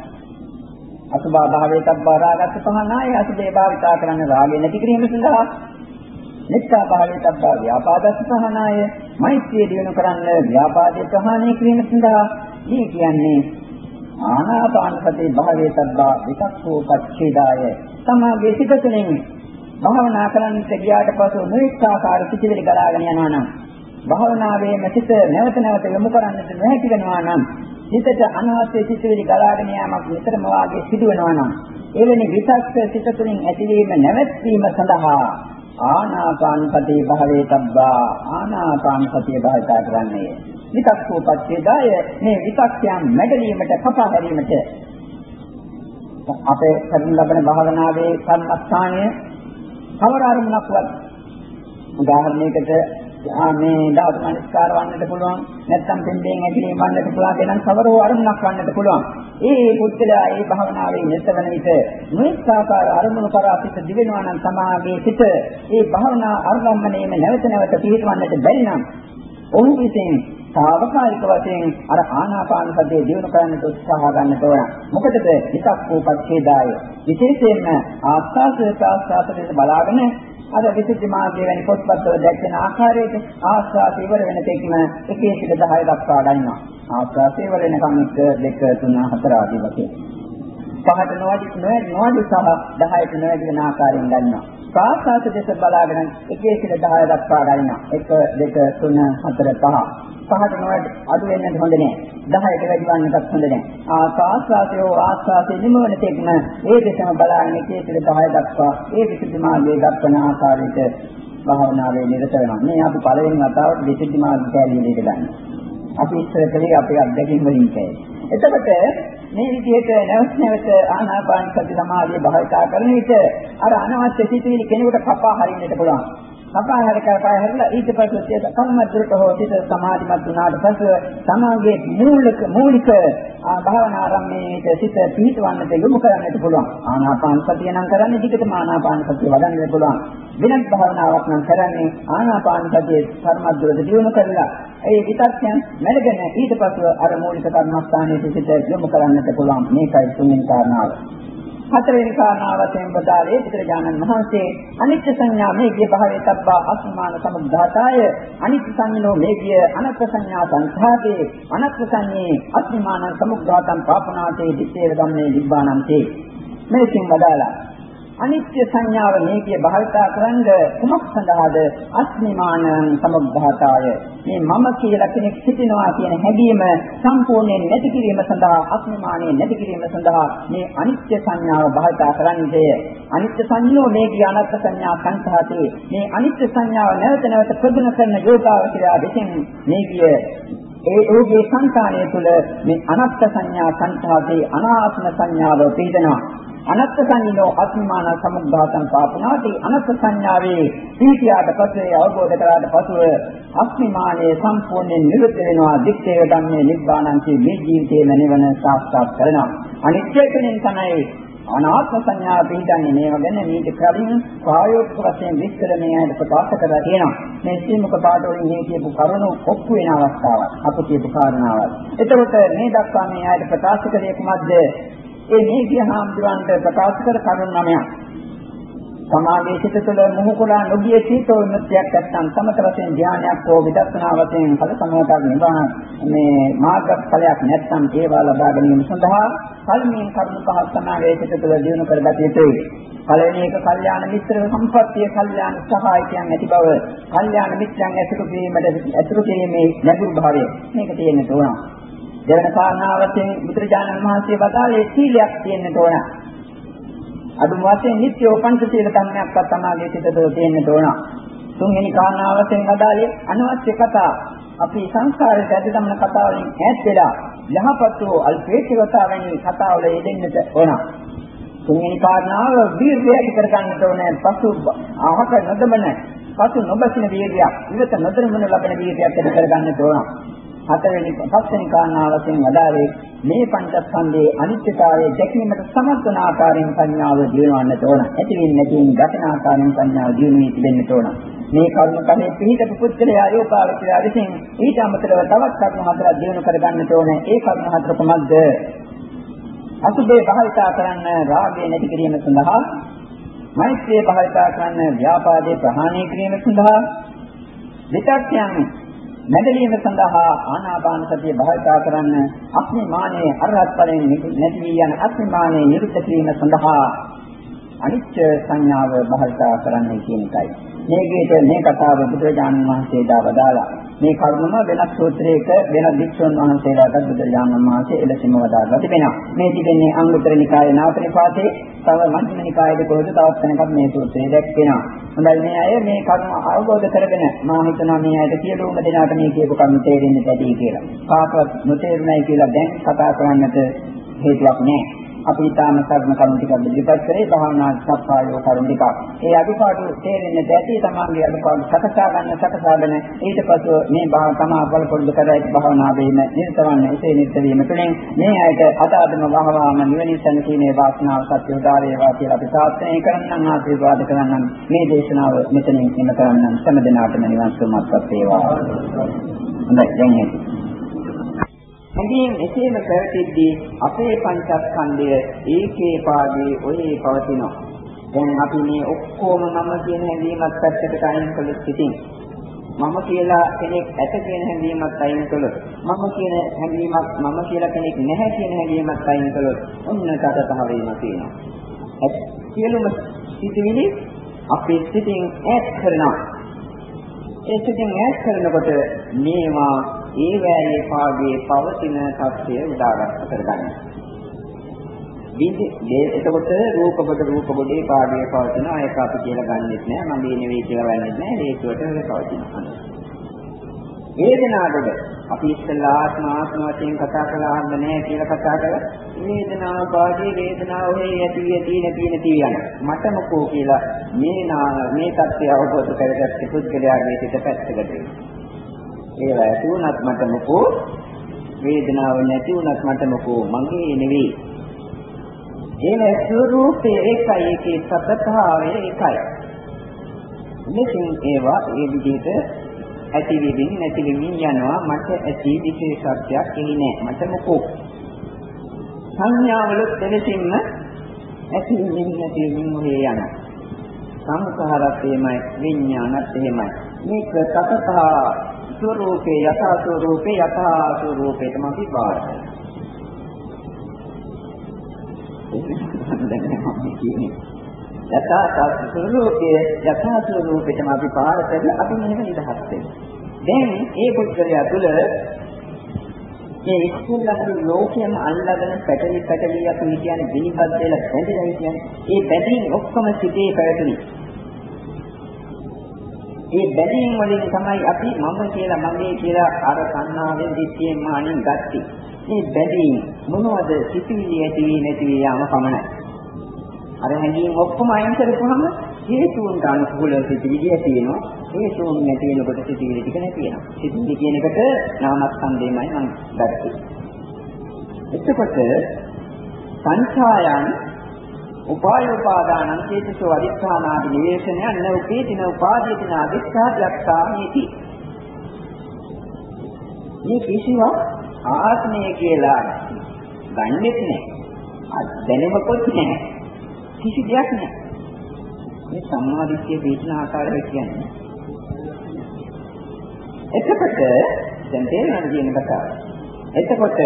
අසුභා භාවයේ තබ්බා රාගත් පහනාය අසුභේ භාවිතා කරන්න රාගය නැති කිරීම සඳහා. නිත්තා භාවයේ තබ්බා ව්‍යාපාදස් පහනාය මෛත්‍රිය දිනු කරන්න ව්‍යාපාදේ ප්‍රහාණය කිරීම සඳහා. මේ කියන්නේ ආනාපාන සති භාවයේ තබ්බා විකස්සෝ පච්චේදාය සමාගයේ සිත තුළින් භාවනා කරන්නට ගියාට පසු නොඑක ආකාර සිතිවිලි ගලාගෙන යනවා නම් භාවනාවේම සිත නැවත නැවත යොමු කරන්නට නොහැකි වෙනවා නම් හිතට අනවශ්‍ය සිතිවිලි ගලාගෙන යාමක් නිතරම වාගේ සිදුවෙනවා නම් එවැනි විසක්ක සිත තුළින් ඇතිවීම නැවැත්වීම සඳහා ආනාපාන සතිය භාවයේ තබ්බා ආනාපාන සතිය භාවිතා කරන්නේ. විතක්කෝපච්චේදාය මේ විතක්යන් මැඩලීමට කපා හැරීමට අපේ කරන ලබන භාවනාවේ කර්මස්ථානය කවර අරමුණක්වත් උදාහරණයකට මේ ධාතු මනස්කාර වන්නට පුළුවන් නැත්නම් පෙන්දෙන් ඇතිලීම වන්නට පුළුවන් වෙනන් කවරෝ අරමුණක් වන්නට පුළුවන්. ඒ පුද්ගලයා ඒ භාවනාවේ නිරතවන විට මේක ආකාර අරමුණු කරා පිට දිවෙනවා නම් සමාගයේ සිට ඒ භාවනා අරගම්මණයම නැවත නැවත පිළිවන්නට බැරි නම් ඔහු විසින් తాවකාලික වශයෙන් අර ආනාපාන සතිය දිනු කරන්නට උත්සාහ ගන්නට ඕන. මොකටද? එකක් කෝපච්ඡේදාය. විශේෂයෙන්ම ආස්වාද ප්‍රාස්වාදයට බලාගෙන අර විසුද්ධි මාර්ගය වැනි පොත්පත්වල දැක්වෙන ආකාරයට ආස්වාද ඉවර වෙන තෙක්ම එකේ සිට 10 දක්වා ගන්නවා. ආස්වාද ඉවර වෙනකම් 1 2 3 4 ආදී වශයෙන්. පහට නොවැඩි නොවැඩි සහ 10ට නොවැඩි වෙන ආකාරයෙන් ගන්නවා. ප්‍රාස්වාද දෙස බලාගෙන එකේ සිට 10 දක්වා ගන්නවා. 1 2 3 4 5 පහට නොවැඩ අඩු වෙන්නත් හොඳ නෑ. 10ට වැඩි වන්නත් හොඳ නෑ. ආස්වාසය ආස්වාසය නිමවන තෙක්ම ඒ දෙකම බලාගෙන කීතර 10 දක්වා ඒ විසුද්ධි මාර්ගයේ දක්වන ආකාරයට භාවනාවේ නිරත වෙනවා. මේ අපි පළවෙනි වතාවට විසුද්ධි මාර්ගය කැලියෙ ගන්න. අපි ඉස්සර කලේ අපේ අත්දැකීම් වලින් කැයි. එතකොට මේ විදිහට නැවත නැවත ආනාපාන සති සමාධිය භාවිතා කරන විට අර අනවශ්‍ය සිතුවිලි කෙනෙකුට කපා හරින්නට පුළුවන්. සපාහර කරපා හැරලා ඊට පස්සේ කර්මද්දරට හෝ සිත සමාධිමත් වුණාට පස්සේ සමාගයේ මූලික මූලික භාවනා ආරම්භයේ සිත පිහිටවන්නට යොමු කරන්නට පුළුවන්. ආනාපාන සතිය නම් කරන්නේ ටිකටම ආනාපාන සතිය වඩන්න පුළුවන්. වෙනත් භාවනාවක් නම් කරන්නේ ආනාපාන සතිය කර්මද්දරට දියුණු කරලා ඒ විතක්යන් මැඩගෙන ඊට පස්ව අර මූලික කර්මස්ථානයේ සිට යොමු කරන්නට පුළුවන්. මේකයි තුන්වෙනි කාරණාව. හතරවෙනි කාරණාවෙන් බදාලේ බුදුරජාණන් වහන්සේ අනිත්‍ය සංඥා මේකේ භාවයේ තබ්බා අස්මාන සමුද්ධාතය අනිත්‍ය සංඥෝ මේකිය අනත්ත් සංඥා සංඛාතේ අනත්ත් සංඥේ අස්මාන සමුද්ධාතං පාපනාතේ දිත්තේ ධම්මේ නිබ්බානන්තේ. මේකෙන් බදාලා අනිත්‍ය සංඥාව මේකේ භාවිතා කරන්ද කුමක් සඳහාද? අස්මිමාන සමුද්ධාතාය මේ මම කියලා කෙනෙක් සිටිනවා කියන හැඟීම සම්පූර්ණයෙන් නැති කිරීම සඳහා අස්මිමානෙ නැති කිරීම සඳහා මේ අනිත්‍ය සංඥාව භාවිතා කරන්නේය. අනිත්‍ය සංඥෝ මේකේ අනත්ත් සංඥා සංඛාතේ මේ අනිත්‍ය සංඥාව නැවත නැවත ප්‍රගුණ කරන යෝගාවචරය දෙසින් මේකිය ඒ ඔහුගේ සංකාණය තුළ මේ අනත්ත් සංඥා සංඛාතේ අනාත්ම සංඥාව පිළිදෙනවා අනත්ත් සංඥෝ අත්මාන සමුද්ධාතං පාපනාති. අනත්ත් සංඥාවේ සීතියට පස්සේ අවබෝධ කරාට පසුව අස්මිමානයේ සම්පූර්ණයෙන් නිරුද්ධ වෙනවා. දික්කේ ධම්මේ නිබ්බානන්ති මේ ජීවිතයේ නිවන සාක්ෂාත් කරනවා. අනිත්‍ය කෙනෙන් තමයි අනාත්ම සංඥා පිළිගන්නේ. මේව ගැන මේක කලින් ප්‍රායෝගික වශයෙන් විස්තර මේ ඇයිද ප්‍රකාශ කරලා තියෙනවා. මේ සීමුක පාඩ වලින් මේ කියපු කරුණු ඔප්පු වෙන අවස්ථාවක්. අප කියපු කාරණාවක්. එතකොට මේ දක්වා මේ ඇයිද ප්‍රකාශ කරේ කුමක්ද? ඒ මේ කිය හාමුදුරන්ට ප්‍රකාශ කර කරුණ නමයක්. සමාධියේ සිට තුළ මොහොකුලා නොගිය සීතෝ නෘත්‍යයක් නැත්නම් සමත වශයෙන් ධානයක් හෝ විදර්ශනා වශයෙන් ඵල සමෝතක් නිවන මේ මාර්ගඵලයක් නැත්නම් ඒවා ලබා ගැනීම සඳහා කල්මීන් කරුණු පහක් සමාධියේ සිට තුළ දිනු කරගත යුතුයි. පළවෙනි එක කල්යාණ මිත්‍ර සම්පත්තිය කල්යාණ සහායකයන් ඇති බව කල්යාණ මිත්‍රයන් ඇසුරු කිරීමට ඇසුරු කිරීමේ නැඹුරු භාවය මේක තියෙන්න ඕන. දෙවන කාරණාවෙන් බුදුරජාණන් වහන්සේ වදාළේ සීලයක් තියෙන්න ඕන. අදුම වශයෙන් නිත්‍ය පංචශීල ධර්මයක්වත් තමයි සිතතෝ තියෙන්න ඕන. තුන්වෙනි කාරණාවෙන් වදාළේ අනවශ්‍ය කතා අපි සංස්කාරයට ඇදගමන කතා වලින් ඈත් වෙලා යහපත් වූ අල්පේක්ෂවතා වැනි කතාවල යෙදෙන්නට ඕන. තුන්වෙනි කාරණාව වීර්යය ඇති කරගන්නට ඕනේ. පසු අහක නොදමන, පසු නොබසින වීර්යයක්, ඉවත නොදරමන ලබන වීර්යයක් ඇති කරගන්නට ඕන. හතරවෙනි පස්වෙනි කාරණාව වශයෙන් අදාළේ මේ පංචස්කන්ධයේ අනිත්‍යතාවය දැකීමට සමත් වන ආකාරයෙන් සංඥාව දිනවන්නට ඕන. ඇතිවෙන්නේ නැතිවෙන ගතන ආකාරයෙන් සංඥාව දිනුවී තිබෙන්නට ඕන. මේ කර්ම කලේ පිළිදපු පුද්ගලයා යෝපාවචරය විසින් ඊට අමතරව තවත් කර්ම හතරක් දිනු කරගන්නට ඕන. ඒ කර්ම හතර කොහොමද? අසුභේ භාවිතා කරන්න රාගය නැති කිරීම සඳහා මෛත්‍රිය භාවිතා කරන්න ව්‍යාපාදේ ප්‍රහාණය කිරීම සඳහා විතක්යන් නැදලීම සඳහා ආනාපාන සතිය භාවිතා කරන්න අස්මිමානයේ අරහත් ඵලයෙන් නැති වී යන අස්මිමානයේ නිරුද්ධ කිරීම සඳහා අනිත්‍ය සංඥාව භාවිතා කරන්න කියන එකයි. මේකේට මේ කතාව බුදුරජාණන් වහන්සේ දාවදාලා මේ කරුණම වෙනත් සූත්‍රයක වෙනත් වික්ෂුන් වහන්සේලාට බුදුරජාණන් වහන්සේ එලෙසම වදාළා තිබෙනවා. මේ තිබෙන්නේ අංගුත්තර නිකායේ නාථනිපාතේ තව මධ්‍යම නිකායේ කොහොමද තවත් වෙනකක් මේ සූත්‍රය දැක්වෙනවා. හොඳයි මේ අය මේ කරුණ අවබෝධ කරගෙන මා හිතනවා මේ අයට සියලුම දෙනාට මේ කියපු කරුණ තේරෙන්නේ නැති කියලා. කාටවත් නොතේරුණයි කියලා දැන් කතා කරන්නට හේතුවක් නැහැ. අපි ඊටාම සරණ කරුණු ටිකක් ඉදිරිපත් කරේ. භාවනා සප්පායෝ කරුණු ටිකක්. ඒ අඩුපාඩු තේරෙන්නේ නැති තමන්ගේ අඩුපාඩු සකසා ගන්න සකසාගෙන ඊට පස්ව මේ භාව තමා බල පොඩු කරයි භාවනාවේම නිරතවන්න එසේ නිරත වීම තුළින් මේ ඇයට අදාළම වහවාම නිවනින් සැනසීමේ වාසනාව සත්‍ය උදා වේවා කියලා අපි ප්‍රාර්ථනා කරන්නම් ආශිර්වාද කරන්නම්. මේ දේශනාව මෙතනින් ඉන්න කරන්නම්. සෑම දිනකටම නිවන් සුවපත් වේවා. හොඳයි. දැන් හැඟීම් එසේම පැවතිද්දී අපේ පංචස්කන්ධය ඒකේ පාදී ඔහේ පවතිනවා. දැන් අපි මේ ඔක්කොම මම කියන හැඟීමත් පැත්තකට අයින් කළොත් ඉතින් මම කියලා කෙනෙක් ඇත කියන හැඟීමත් අයින් කළොත් මම කියන හැඟීමත් මම කියලා කෙනෙක් නැහැ කියන හැඟීමත් අයින් කළොත් ඔන්න තදතහ වීම තියෙනවා. සියලුම සිතිවිලි අපේ සිතින් ඈත් කරනවා. ඒ සිතින් ඈත් කරනකොට මේවා ඒ වෑයේ පාගේ පවතින තත්ත්වය උදාගන්න කරගන්න. බින්දේ එතකොට රූප කොට රූප කොටේ පාගේ පවතින අයක අපි කියලා ගන්නෙත් නෑ මගේ නෙවෙයි කියලා ගන්නෙත් නෑ හේතුවට පවතින. වේදනාවද අපි ඉස්සෙල්ලා ආත්ම ආත්ම වශයෙන් කතා කළා නෑ කියලා කතා කරලා වේදනාව පාගේ වේදනාව හේ ඇති ඇති නැති නැති යන මට මොකෝ කියලා මේ මේ தත්ත්වය අවබෝධ කරගත්ත පුද්ගලයාගේ සිත පැත්තකට වෙනවා. ඒවා ඇති වුණත් මට මොකෝ වේදනාව නැති වුණත් මට මොකෝ මගේ නෙවෙයි. ඒ ස්වરૂපේ ඒකයි ඒකේ සත්‍යතාවය ඒකයි. මෙතෙන් ඒවා ඒ විදිහට ඇති වෙමින් නැති වෙමින් යනවා මට ඇති විශේෂත්වයක් එන්නේ නැහැ. මට මොකෝ සංඥාවල දෙලෙසින්ම ඇති වෙමින් නැති වෙමින් ඔහේ යනවා. සංස්කාරත් එහෙමයි විඥානත් එහෙමයි. මේක සතතා ස්වરૂපේ යථා ස්වરૂපේ යථා ස්වરૂපේ තමයි අපි බාරගන්නේ. යථා ස්වરૂපයේ යථා ස්වરૂපෙටම අපි පාර කරලා අපි මෙහෙම නිදහස් වෙනවා. දැන් ඒ පුද්ගලයා තුළ මේ ඉස්කෝලේ ලෝකයේම අල්ලාගෙන පැටලි පැටලි අපි කියන්නේ දිනපත් වෙලා බැඳලා කියන්නේ ඒ බැඳීම් ඔක්කොම සිටේ පැවතුනේ. මේ බැඳීම් වලින් තමයි අපි මම කියලා මගේ කියලා අර සංනාවෙන් දිට්ඨියෙන් මානින් ගත්තේ. මේ බැඳීම් මොනවද සිතිවිලි ඇති වී නැති වී යාම පමණයි. අර හැඟීම් ඔක්කොම අයින් කරපුවම හේතුන්ට අනුකූල සිතිවිලි ඇති වෙනවා. හේතුන් නැති වෙනකොට සිතිවිලි ටික නැති වෙනවා. සිතිවිලි කියන එකට නාමස්කන්ධයමයි මම ගත්තේ. එතකොට සංඛායන් උපාය උපාදානං චේතසෝ අදිස්ථානාදි නිවේශනය න උපේතින උපාදීතින අදිස්ථාදයක්තාමේති මේ කිසිවක් ආත්මය කියලා ගන්නෙත් නෑ. දැනෙමකොත් නෑ. කිසි දෙයක් නෑ. මේ සම්මාදිට්ඨිය පිටින ආකාරය කියන්නේ. එතකොට දැන් තේරෙනවද කියන කතාව. එතකොට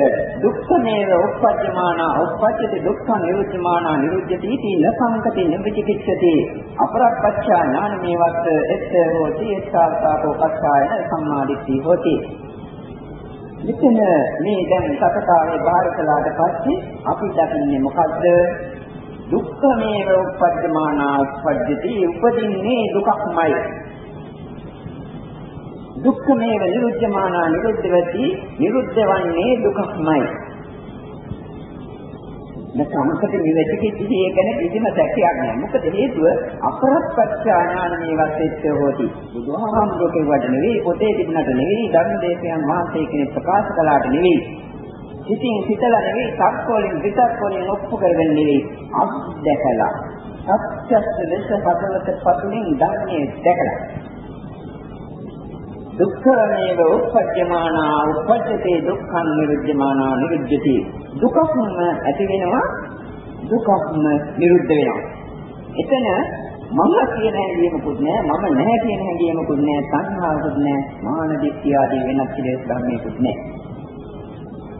දුක්ඛමේව උප්පජ්ජමාන උප්පජ්ජති දුක්ඛ නිරුද්ධමාන නිරුද්ධති इति නසංකති නිවිචිකිච්ඡති අපරප්පච්ඡා ඥානමේවත් එත් හෝති එස්සාතාපෝ පච්ඡායන සම්මාදිට්ඨි හෝති. මෙතන මේ දැන් සතතාවේ බාහිර කළාට පස්සේ අපි දකින්නේ මොකද්ද? දුක්ඛමේව උප්පජ්ජමාන උප්පජ්ජති උපදින්නේ දුකක්මයි. දුක්ඛමේව නිරුද්ධමානා නිරුද්ධවති නිරුද්ධ වන්නේ දුකමයි. නැත්නම්කට නිවෙච්ච කිසි එකන කිසිම සැකයක් නැහැ. මොකද හේතුව අපරප්පච්ච ඥානමේ වස්සෙච්ච හොති. බුදුහාමුදුරුවෝ කියවට නෙවෙයි පොතේ තිබුණට නෙවෙයි ධර්මදේශයන් වහන්සේ කෙනෙක් ප්‍රකාශ කළාට නෙවෙයි. සිතින් සිතලා නෙවෙයි සක්කොලින් විතක් වලින් ඔප්පු කරගෙන නෙවෙයි. අත්දැකලා. සත්‍යස්ස ලෙස පදවත පතුලින් ධර්මයේ දැකලා. දුක්ඛමේව උපජ්ජමානා උපජ්ජතේ දුක්ඛං නිරුද්ධමානා නිරුද්ධති. දුකක්ම ඇති වෙනවා දුකක්ම නිරුද්ධ වෙනවා. එතන මම කියන හැඟීමකුත් නෑ මම නැහැ කියන හැඟීමකුත් නෑ සංහාවකුත් නෑ මාන දිට්ඨිය ආදී වෙනත් කෙලෙස් ධර්මයකුත් නෑ.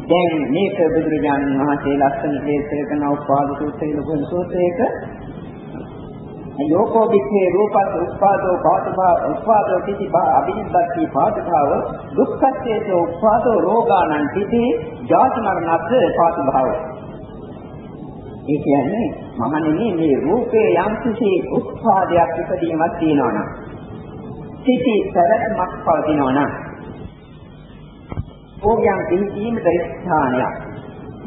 දැන් මේක බුදුරජාණන් වහන්සේ ලස්සන දේශනා කරන උපාද සූත්‍රයේ ලොකු සූත්‍රයක යෝකෝ වික්ඛේ රූපස් උත්පාදෝ පාතභා උත්පාදෝ කිසි බා අභිනිබ්බති පාතභාව දුක්ඛත්තේස උත්පාදෝ රෝගානං කිසි ජාති මරණත් පාතභාව ඒ කියන්නේ මහණෙනි මේ රූපේ යම් කිසි උත්පාදයක් ඉදීමක් තියෙනවා නම් සිටි සැරමක් පවතිනවා නම් ඕගයන් පිළිදීමට ස්ථානයක්.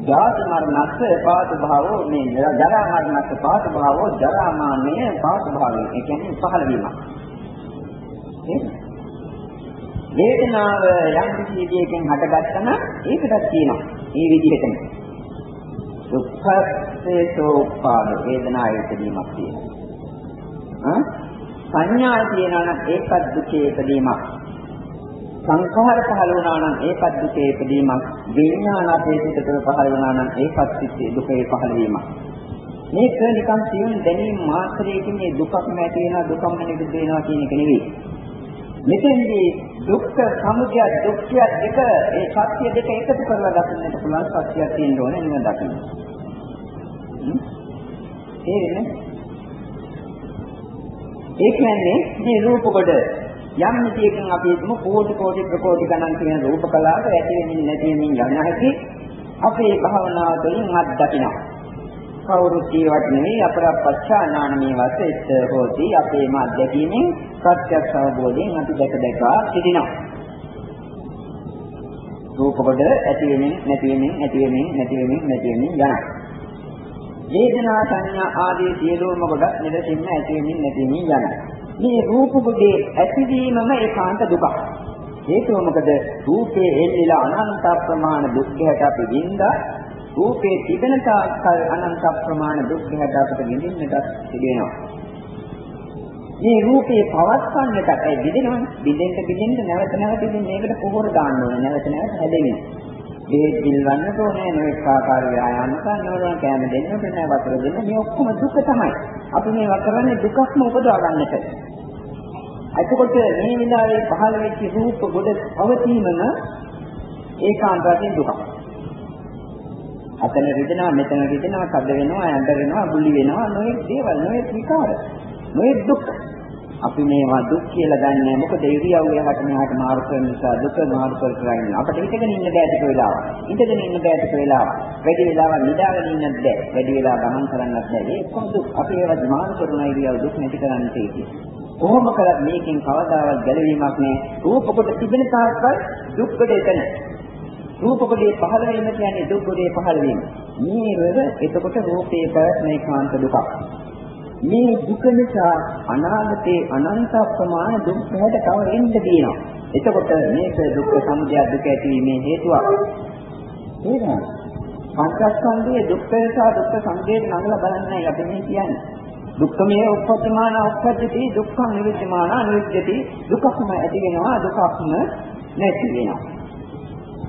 ජාති මරණස්ස පාත භාවෝ මේ ජරා මරණස්ස පාත භාවෝ ජරා මාන්නේ පාත භාවය. ඒ කියන්නේ පහළ වීම. වේදනාව යම් කිසි විදියකින් හටගත්තම ඒකටත් තියෙනවා. මේ විදිහටම. දුක්ඛේසෝ උපාද වේදනාවේ ඉදීමක් තියෙනවා. සංඥා තියෙනවා නම් ඒකත් දුකේ ඉදීමක්. සංඛාර පහළ වුණා නම් ඒකත් දුකේ ඉදීමක් විඥාන අපේ සිත තුළ පහළ වුණා නම් ඒකත් දුකේ පහළ වීමක් මේක නිකන් සියුම් දැනීම මාත්‍රයකින් මේ දුකක් නැති වෙනවා දුකම නිරුද්ධ වෙනවා කියන එක නෙවෙයි මෙතෙන්දී දුක්ඛ සමුදය දුක්ඛය දෙක ඒ සත්‍ය දෙක එකතු කරලා දකින්නට පුළුවන් සත්‍යයක් තියෙන්න ඕනේ නිවන දකින්න. තේරෙන්නේ? ඒ කියන්නේ මේ රූප කොට යම් විදියකින් අපි හිතමු කෝටි කෝටි ප්‍රකෝටි ගණන් කියන රූප කලාව ඇති වෙමින් නැති වෙමින් යන හැටි අපේ භාවනාව තුළින් අත්දකිනවා. කවුරුත් කියවට නෙවෙයි අපරප්පච්චා ඥානමේ වශයෙන්ද හොති අපේම අත්දැකීමෙන් ප්‍රත්‍යක්ෂ අවබෝධයෙන් අපි දැක දැක සිටිනවා. රූප කොට ඇති වෙමින් නැති වෙමින් ඇති වෙමින් නැති වෙමින් නැති වෙමින් යනවා. වේදනා සංඥා ආදී සියලුම කොට නිරතින්න ඇති වෙමින් නැති වෙමින් යනවා. මේ රූප බුදේ ඇතිවීමම ඒකාන්ත දුකක්. හේතුව මොකද? රූපේ එල්ලලා අනන්ත ප්‍රමාණ දුක්ඛයට අපි විඳා රූපේ තිබෙන තාක්කල් අනන්ත ප්‍රමාණ දුක්ඛයට අපට විඳින්නට සිදෙනවා. මේ රූපේ පවත්වන්නට ඒ විදිනවනේ. විදෙන්න විදෙන්න නැවත නැවත ඉතින් මේකට පොහොර දාන්න ඕනේ. නැවත නැවත හැදෙන්නේ. මේ දිල්වන්නට ඕනේ නොඑක ආකාර ව්‍යායාම කරන්න ඕනේ කැම දෙන්න ඕනේ වතුර දෙන්න මේ ඔක්කොම දුක තමයි. අපි මේවා කරන්නේ දුකක්ම උපදවා ගන්නට. එතකොට මේ විලාවේ පහළ වෙච්ච රූප ගොඩ පවතීමම ඒකාන්ත වශයෙන් දුකක්. අතන රිදෙනවා මෙතන රිදෙනවා කඩ වෙනවා ඇඳ වෙනවා බුලි වෙනවා නොඑක් දේවල් නොඑක් විකාර. නොඑක් දුක්. අපි මේවා දුක් කියලා දන්නේ මොකද ඉරියව් එහාට මෙහාට මාරු කරන නිසා දුක මාරු කර කර ඉන්න. අපිට හිතගෙන ඉන්න බෑ ටික වෙලාවක්. ඉඳගෙන ඉන්න බෑ ටික වෙලාවක්. වැඩි වෙලාවක් නිදාගෙන ඉන්නත් බෑ. වැඩි වෙලා ගමන් කරන්නත් බෑ. ඒ කොහොම දුක්. අපි ඒවා මාරු කරන ඉරියව් දුක් නැති කරන්න තියෙන්නේ. කොහොම කළත් මේකෙන් කවදාවත් ගැලවීමක් නෑ. රූප කොට තිබෙන තාක්කල් දුක් කොට එතන. රූප කොටේ පහළ වීම කියන්නේ දුක් කොටේ පහළ වීම. මේ වල එතකොට රූපේ පැවැත්ම ඒකාන්ත දුකක්. මේ දුක නිසා අනාගතේ අනන්ත ප්‍රමාණ දුක් හැට තව එන්න තියෙනවා. එතකොට මේක දුක් සමුදය දුක ඇතිවීමේ හේතුවක්. තේරෙනවද? පංචස්කන්ධයේ දුක් නිසා දුක් සමුදයට නඟලා බලන්නයි අපි මේ කියන්නේ. දුක්ඛමේ උපපතමාන උපපත්ති දුක්ඛං නිරුද්ධමාන නිරුද්ධති දුකක්ම ඇති වෙනවා දුකක්ම නැති වෙනවා.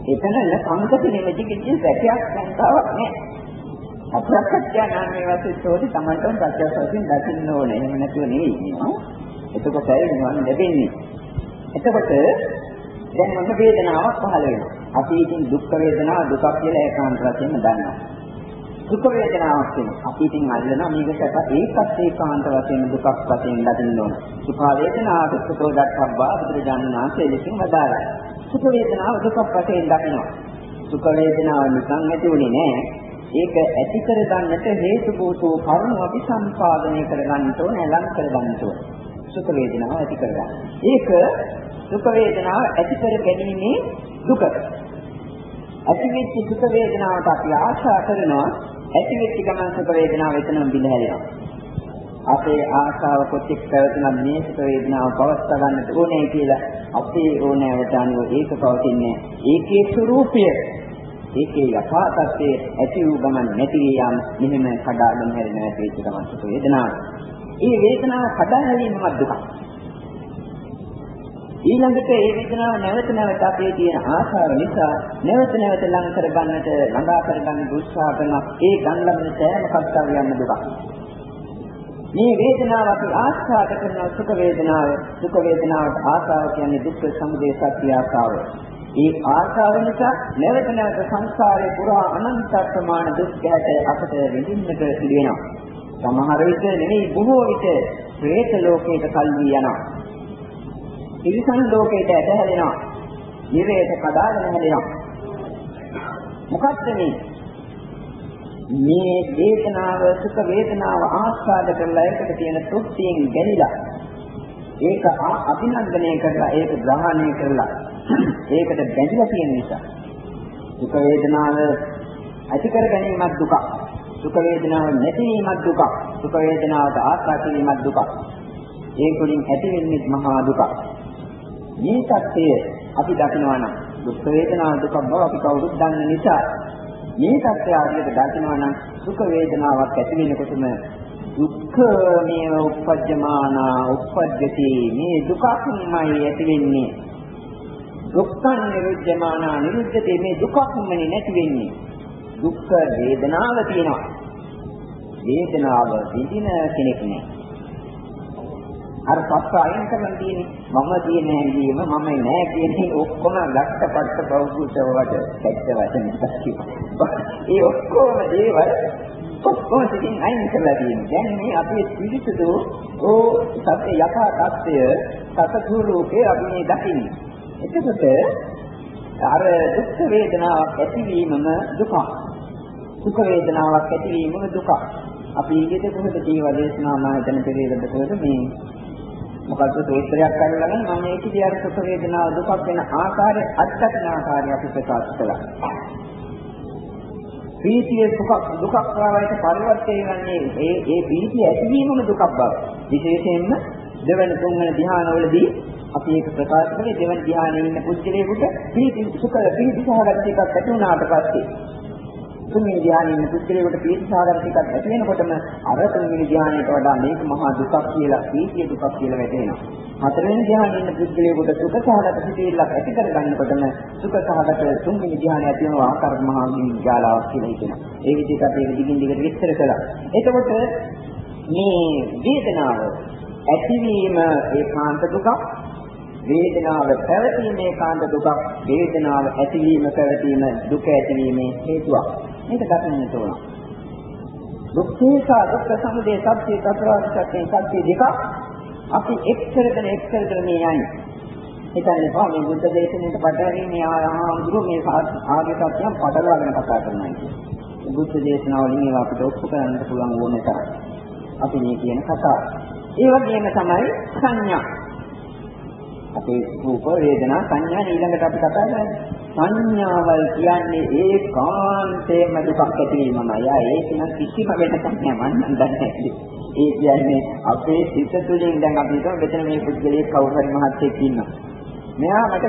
එතන සංකත නෙමෙයි කිසි සැකයක් සංකාවක් නැහැ. අප්‍රත්‍යඥාන මේ වශයෙන් තමන්ටම ප්‍රත්‍යක්ෂ වශයෙන් දකින්න ඕනේ. එහෙම නැතුව නෙවෙයි කියනවා. එතකොටයි නිවන් ලැබෙන්නේ. එතකොට දැන් මොන වේදනාවක් පහළ වෙනවා. අපි ඉතින් දුක් වේදනාව දුකක් කියලා ඒකාන්ත වශයෙන්ම දන්නවා. දුක් වේදනාවක් වෙනවා. අපි ඉතින් අල්ලනවා මේක සැප ඒකත් ඒකාන්ත වශයෙන් දුකක් වශයෙන් දකින්න ඕන. සුඛ වේදනාව දුක්ඛෝ දක්ඛබ්බා බුදුරජාණන් වහන්සේ ලෙසින් වදාළා. සුඛ වේදනාව දුකක් වශයෙන් දකිනවා. සුඛ වේදනාව නිකන් ඇති උනේ නෑ. ඒක ඇති කර ගන්නට හේතු බෝසෝ කරුණු අපි සම්පාදනය කර ගන්නට ඕන, ලං කර ගන්නට ඕන. සුඛ වේදනාව ඇති කරගන්න. ඒක සුඛ වේදනාව ඇති කර ගැනීමේ දුක. ඇතිවෙච්ච සුඛ වේදනාවට අපි ආශා කරනවා ඇතිවෙච්ච ගමන් සුඛ වේදනාව එතනම බිඳහැරෙනවා. අපේ ආශාව කොච්චර පැවතුනත් මේ සුඛ වේදනාව පවත්වා ගන්නට ඕනේ කියලා අපේ ඕනෑවට අනුව ඒක පවතින්නේ ඒකේ ස්වરૂපය ඒකේ යථා තත්ත්වයේ ඇති වූ ගමන් නැති වී යාම මෙහෙම කඩාගෙන හැරෙන නැති වෙච්ච ගමන් සුඛ වේදනාව. ඒ වේදනාව කඩා හැරීමක් දුකක්. ඊළඟට ඒ වේදනාව නැවත නැවත අපේ තියෙන ආශාව නිසා නැවත නැවත ලං කරගන්නට ළඟා කරගන්න උත්සාහ කරන ඒ ගන්න සෑම කර්තව්‍යයක්ම දුකක්. මේ වේදනාව අපි ආස්වාද කරන සුඛ වේදනාව සුඛ වේදනාවට ආසාව කියන්නේ දුක්ඛ සමුදය සත්‍ය ආසාව. ඒ ආසාව නිසා නැවත නැවත සංසාරේ පුරා අනන්ත ප්‍රමාණ දුක් ගැට අපට විඳින්නට සිදු වෙනවා. සමහර විට නෙමෙයි බොහෝ විට പ്രേත ලෝකයක කල්වි යනවා. තිරිසන් ලෝකයට ඇදහැරෙනවා. නිරේත කඩාගෙන හැදෙනවා. මොකක්ද මේ මේ වේදනාව සුඛ වේදනාව ආස්වාද කරලා ඒකට තියෙන තෘප්තියෙන් ගැලිලා ඒක අභිනන්දනය කරලා ඒක ග්‍රහණය කරලා ඒකට බැඳිලා තියෙන නිසා. සුඛ වේදනාව ඇති කර ගැනීමක් දුක සුඛ වේදනාව නැතිවීමක් දුක සුඛ වේදනාවට ආස්වාද කිරීමක් දුක ඒකෙන් ඇති වෙන්නේ මහා දුක මේ සත්‍යය අපි දකිනවා නම් දුක් වේදනාව දුක බව අපි කවුරුත් දන්න නිසා මේ தත්ත්වය ආදියට දකිනවා නම් සුඛ වේදනාවක් ඇති වෙනකොටම දුක්ඛ මේ උපජ්ජමාන උපජ්ජති. මේ දුකක්මයි ඇති වෙන්නේ. දුක්ඛං නිරුද්ධමාන නිරුද්ධති මේ දුකක්මනේ නැති වෙන්නේ දුක්ඛ වේදනාව තියෙනවා වේදනාව විඳින කෙනෙක් නෑ අර පස්ස අයින් කරලා තියෙන්නේ මම තියෙන හැඟීම මම නෑ කියන්නේ ඔක්කොම ලක්ෂපත්ත බෞද්ධව වල පැත්ත වචන කිව්වා. ඒ ඔක්කොම දේවල් ඔක්කොම තින් අයින් කරලා තියෙන්නේ. දැන් මේ අපේ පිළිසුදු ඕ සත්‍ය යථා තත්ත්වය සතතුරුකේ අපි මේ දකින්නේ. එතකොට අර දුක් වේදනාවක් ඇතිවීමම දුක. සුඛ වේදනාවක් ඇතිවීමම දුක. අපි ඊයේ කොහොමද ජීව දේශනා මාතන පෙරේද කොහොමද මේ මොකද්ද සූත්‍රයක් කරලා නම් මම මේකදී අර සුඛ වේදනාව දුකක් වෙන ආකාරය අත්දකින ආකාරය අපි ප්‍රකාශ කළා. ප්‍රීතිය සුඛ දුකක් භාවයට පරිවර්තනය වෙන්නේ ඒ ඒ ප්‍රීතිය ඇතිවීමම දුකක් බව. විශේෂයෙන්ම දෙවන තුන්වන ධ්‍යානවලදී අපි ඒක ප්‍රකාශ කළේ දෙවන ධ්‍යානයේ ඉන්න පුද්ගලයෙකුට ප්‍රීති සුඛ ප්‍රීති සහගත එකක් ඇති වුණාට පස්සේ තුන්වෙනි ධ්‍යානයේ ඉන්න පුද්ගලයාට පීතිසාගර ටිකක් ඇති වෙනකොටම අර තුන්වෙනි ධ්‍යානයට වඩා මේක මහා දුකක් කියලා පීතිය දුකක් කියලා වැටෙනවා. හතරවෙනි ධ්‍යානයේ ඉන්න පුද්ගලයාට සුඛ සහගත පිටිල්ලක් ඇති කරගන්නකොටම සුඛ සහගත තුන්වෙනි ධ්‍යානය ඇති වෙනවා ආකාර මහා ජාලාවක් කියලා හිතෙනවා. ඒ විදිහට අපි ඒක දිගින් දිගට විස්තර කළා. එතකොට මේ වේදනාව ඇතිවීම ඒකාන්ත දුකක් වේදනාව පැවතීම ඒකාන්ත දුකක් වේදනාව ඇතිවීම පැවතීම දුක ඇතිවීමේ හේතුවක් මේක දකින්නට ඕන. දුක්ඛේසා දුක්ඛ සමුදය සත්‍ය චතුරාර්ය සත්‍ය සත්‍ය දෙක අපි එක්තරගෙන එක්තරගෙන මේ යන්නේ. හිතන්නේ පා මේ බුද්ධ දේශනාවට පටහැරෙන්නේ ආහාමුදුරු මේ ආගේ සත්‍යම් පටලවාගෙන කතා කරනවා කියන්නේ. බුද්ධ දේශනාවලින් ඒවා අපිට ඔප්පු කරන්න පුළුවන් ඕනේ තරම්. අපි මේ කියන කතාව. ඒ වගේම තමයි සංඥා. අපේ රූප වේදනා සංඥා ඊළඟට අපි කතා කරන්නේ සංඥාවල් කියන්නේ ඒකාන්තයෙන්ම දුකක් ඇතිවීමමයි. යා ඒක නම් කිසිම වෙනසක් නැහැ මම දන්නේ ඒ කියන්නේ අපේ සිත තුළින් දැන් අපි හිතමු මෙතන මේ පුද්ගලයෙක් කවුරු හරි මහත්යෙක් ඉන්නවා. මෙයා මට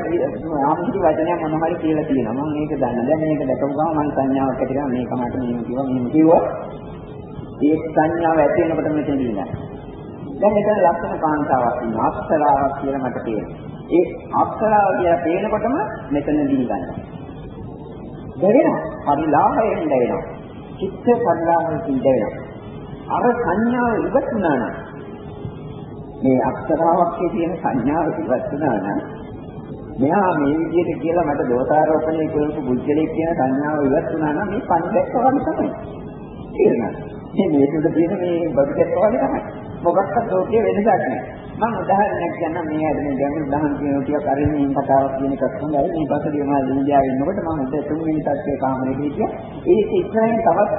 ආමිෂ වචනයක් මොන හරි කියලා තියෙනවා. මම මේක දන්න. දැන් මේක දැකපු ගමන් මම සංඥාවක් ඇති කරා මේක මට මෙහෙම කිව්වා මෙහෙම කිව්වා. ඒ සංඥාව ඇති වෙනකොට මෙතන ඉන්නවා. දැන් මෙතන ලක්ෂණ කාන්තාවක් ඉන්නවා. අක්ෂරාවක් කියලා මට තේරෙනවා. ඒ අක්ෂරාව කියලා පේනකොටම මෙතන දිවිගන්න. දැනෙනවා. පරිලාහයෙන් දැනෙනවා. චිත්ත පරිලාහයෙන් දැනෙනවා. අර සංඥාව ඉවත් වුණා නම් මේ අක්ෂරාවක් කියන සංඥාව ඉවත් වුණා නම් මෙහා මේ විදිහට කියලා මට දෝෂාරෝපණය කරපු බුද්ධලෙක් කියන සංඥාව ඉවත් වුණා නම් මේ පංචස්ස වගේ තමයි. තේරෙනවද? මේ මේකද තියෙන මේ බඩුකැස්ස වගේ තමයි. මොකක්ද ලෝකයේ වෙනසක් නැහැ. මම උදාහරණයක් කියන්නම් මේ ඇද මේ ගැඹුරු දහම් කියන ටිකක් අරින්න මේ කතාවක් කියන එකක් හොඳයි. මේ පසුගිය මාස ඉන්දියාවේ ඉන්නකොට මම උදේ තුන්වෙනි තත්ත්වයේ කාමරේ හිටියා. ඒක ඉස්සරහින් තවත්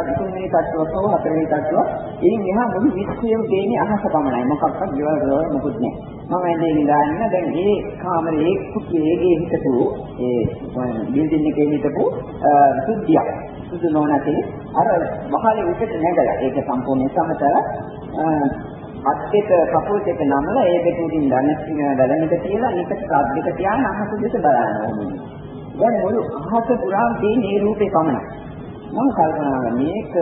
එක තුන්වෙනි තත්ත්වයක් හෝ හතරවෙනි තත්ත්වයක්. ඉතින් එහා මුළු විශ්වයම දෙන්නේ අහස පමණයි. මොකක්වත් ගෙවල් දොර මොකුත් නැහැ. මම එන්නේ ඉඳන් දැන් මේ කාමරේ කුටියේ හිටපු ඒ බිල්ඩින් එකේ හිටපු සුද්ධියක්. සුදු නොනැති අර මහලේ උඩට නැගලා ඒක සම්පූර්ණ සමතල අත් දෙක කකුල් දෙක නමලා ඒ දෙක උඩින් දැනෙන්න දැනෙන්නට තියලා නිකට සාත් දෙක තියාගෙන අහස දෙස බලනවා. දැන් මුළු අහස පුරාම තියෙන මේ රූපේ පමණයි. මම කල්පනා කරා මේක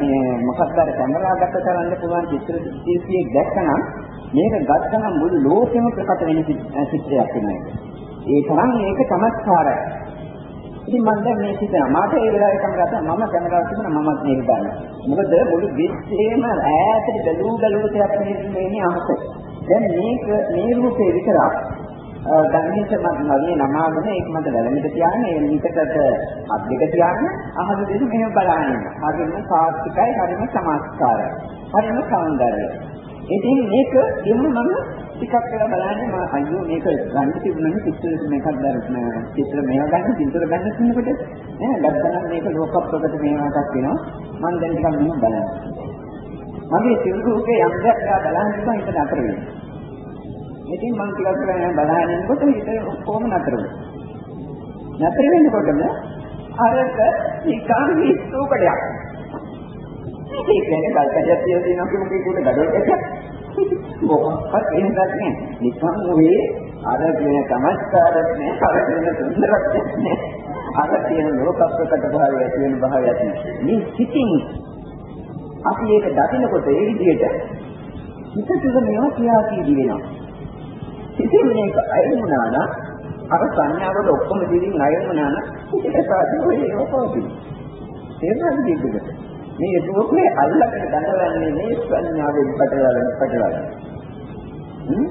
මේ මොකක්ද අර කැමරා ගත කරන්න පුළුවන් චිත්‍ර සිල්පියෙක් දැක්කනම් මේක ගත්තනම් මුළු ලෝකෙම ප්‍රකට වෙන චිත්‍රයක් වෙනවා. ඒ තරම් මේක චමත්කාරයි. ඉතින් මම දැන් මේ හිතනවා මාට ඒ වෙලාවේ කැමරාවට මම කැමරාව තිබුණා මමත් මේක ගන්නවා. මොකද මුළු විශ්වයේම ඈතට බැලූ බැලූ තයක් මේ අහස. දැන් මේක මේ රූපේ විතරක් ධර්මයේ මම නවී නමාගෙන ඒක මත වැළඳිට තියාගෙන ඒ නිකට අත් දෙක තියාගෙන අහස දෙක මෙහෙම බලන්න. හරිම සාර්ථකයි හරිම සමාස්කාරයි. හරිම සෞන්දර්යයි. ඉතින් මේක එහෙම මම ටිකක් වෙලා බලන්නේ. මම අයියෝ මේක ගන්න තිබුණනේ චිත්‍ර මේකක් දරන චිත්‍ර මේවා ගන්න චිත්‍ර ගන්න තුනකොට ඈ ලක්ෂණ මේක ලෝක ප්‍රකට මේවාක් වෙනවා. මම දැන් ටිකක් මෙහෙම බලන්න. මගේ සිරුරේ යම් දෙයක් බලන්න ඉතින් හිත නතර වෙනවා. ඉතින් මම ටිකක් වෙලා බලන්න යනකොට හිත ඔක්කොම නතර වෙනවා. නතර වෙනකොටම අරක නිකන් විස්තෝකඩයක් ඒක කියන්නේ කල්පජාතිය තියෙනවා කියන කෙනෙකුට ගඩොල් එකක් මොකක්වත් එහෙමත් නෑ. නිකන් ඔය අර කියන චමත්කාරත් නෑ, අර කියන සුන්දරත් නෑ. අර කියන ලෝකප්‍රකට භාවය ඇති වෙන භාවයක් නෑ. මේ සිතින් අපි ඒක දකිනකොට ඒ විදිහට හිත තුළ මේවා කියා කීදි වෙනවා. ඉතින් මේක අයමුණා නම් අර සංඥාවල ඔක්කොම දිවින් අයමුණා නම් ඒක සාධුවේ ඒක පොතේ. ඒක හරි මේ දුකේ අල්ලගෙන දඟලන්නේ මේ සංඥාවෙන් පටලවගෙන පටලවගෙන. හ්ම්?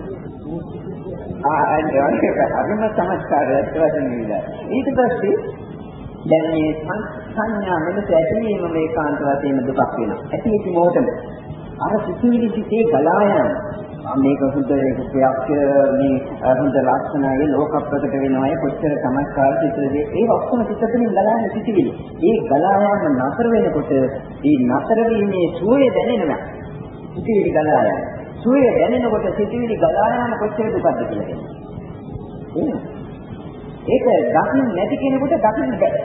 ආ අනිවාර්යයෙන්ම අරිම සමස්කාරයක් වශයෙන් ඉඳලා. ඊට පස්සේ දැන් මේ සංඥා මෙලෙස ඇතිවීම මේ කාන්ත වශයෙන් දුකක් වෙනවා. ඇති වෙති මොහොතම අර සිතිවිලි සිටේ ගලා යන මේක හොඳ එකක් මේ හොඳ ලක්ෂණයි ලෝක ප්‍රකට වෙනවායි කොච්චර සමස්කාර සිතේදී ඒ ඔක්කොම සිතෙන් ගලාන සිටිවිලි. ඒ ගලා යාම නතර වෙනකොට ඒ නතර වීමේ සුවය දැනෙනවා. සිටිවිලි ගලා යන. සුවය දැනෙනකොට සිටිවිලි ගලා යාම කොච්චර දුකද කියලා ඒක දකින්න නැති කෙනෙකුට දකින්න බෑ.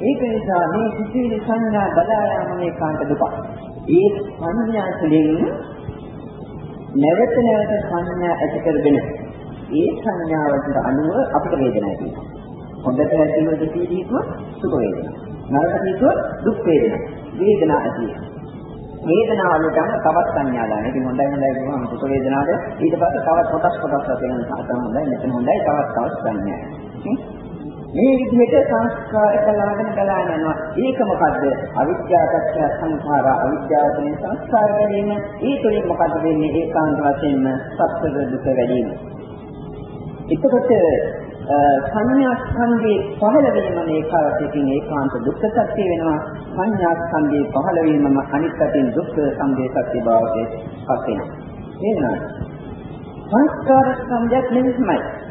ඒක නිසා මේ සිටිවිලි සංඥා ගලා යාම මේ කාන්ත දුක. ඒ සංඥා තුළින් නැවත නැවත සංඥා ඇති කරගෙන ඒ සංඥාවට අනුව අපිට වේදනාවක් තියෙනවා. හොඳට ඇතිවෙ දෙකීදීම සුඛ වේදනා. නරක දීතුව දුක් වේදනා. වේදනා ඇති වේදනාව වල ගන්න තවත් සංඥා දාන. ඉතින් හොඳයි හොඳයි කියනවා සුඛ වේදනාවද ඊට පස්සේ තවත් කොටස් කොටස් වශයෙන් හතම හොඳයි මෙතන හොඳයි තවත් තවත් සංඥා. මේ විදිහට සංස්කාර කලාගෙන ගලාගෙන යනවා. ඒක මොකද්ද? අවිද්‍යාවච්ඡ සංඛාර අවිද්‍යාවෙන් සංස්කාර ගැනීම. ඒ තුළින් මොකද්ද වෙන්නේ? ඒකාන්ත වශයෙන්ම සත්‍ය දුක වැඩි වීම. එතකොට සංඥා ස්කන්ධේ පහළ වීම මේ කාර්යයෙන් ඒකාන්ත දුක්ඛ සත්‍ය වෙනවා. සංඥා ස්කන්ධේ පහළ වීමම අනිත් අතින් දුක්ඛ සම්දේ සත්‍ය භාවයේ පත් වෙනවා. එහෙනම් සංස්කාර ස්කන්ධයක් නෙමෙයි.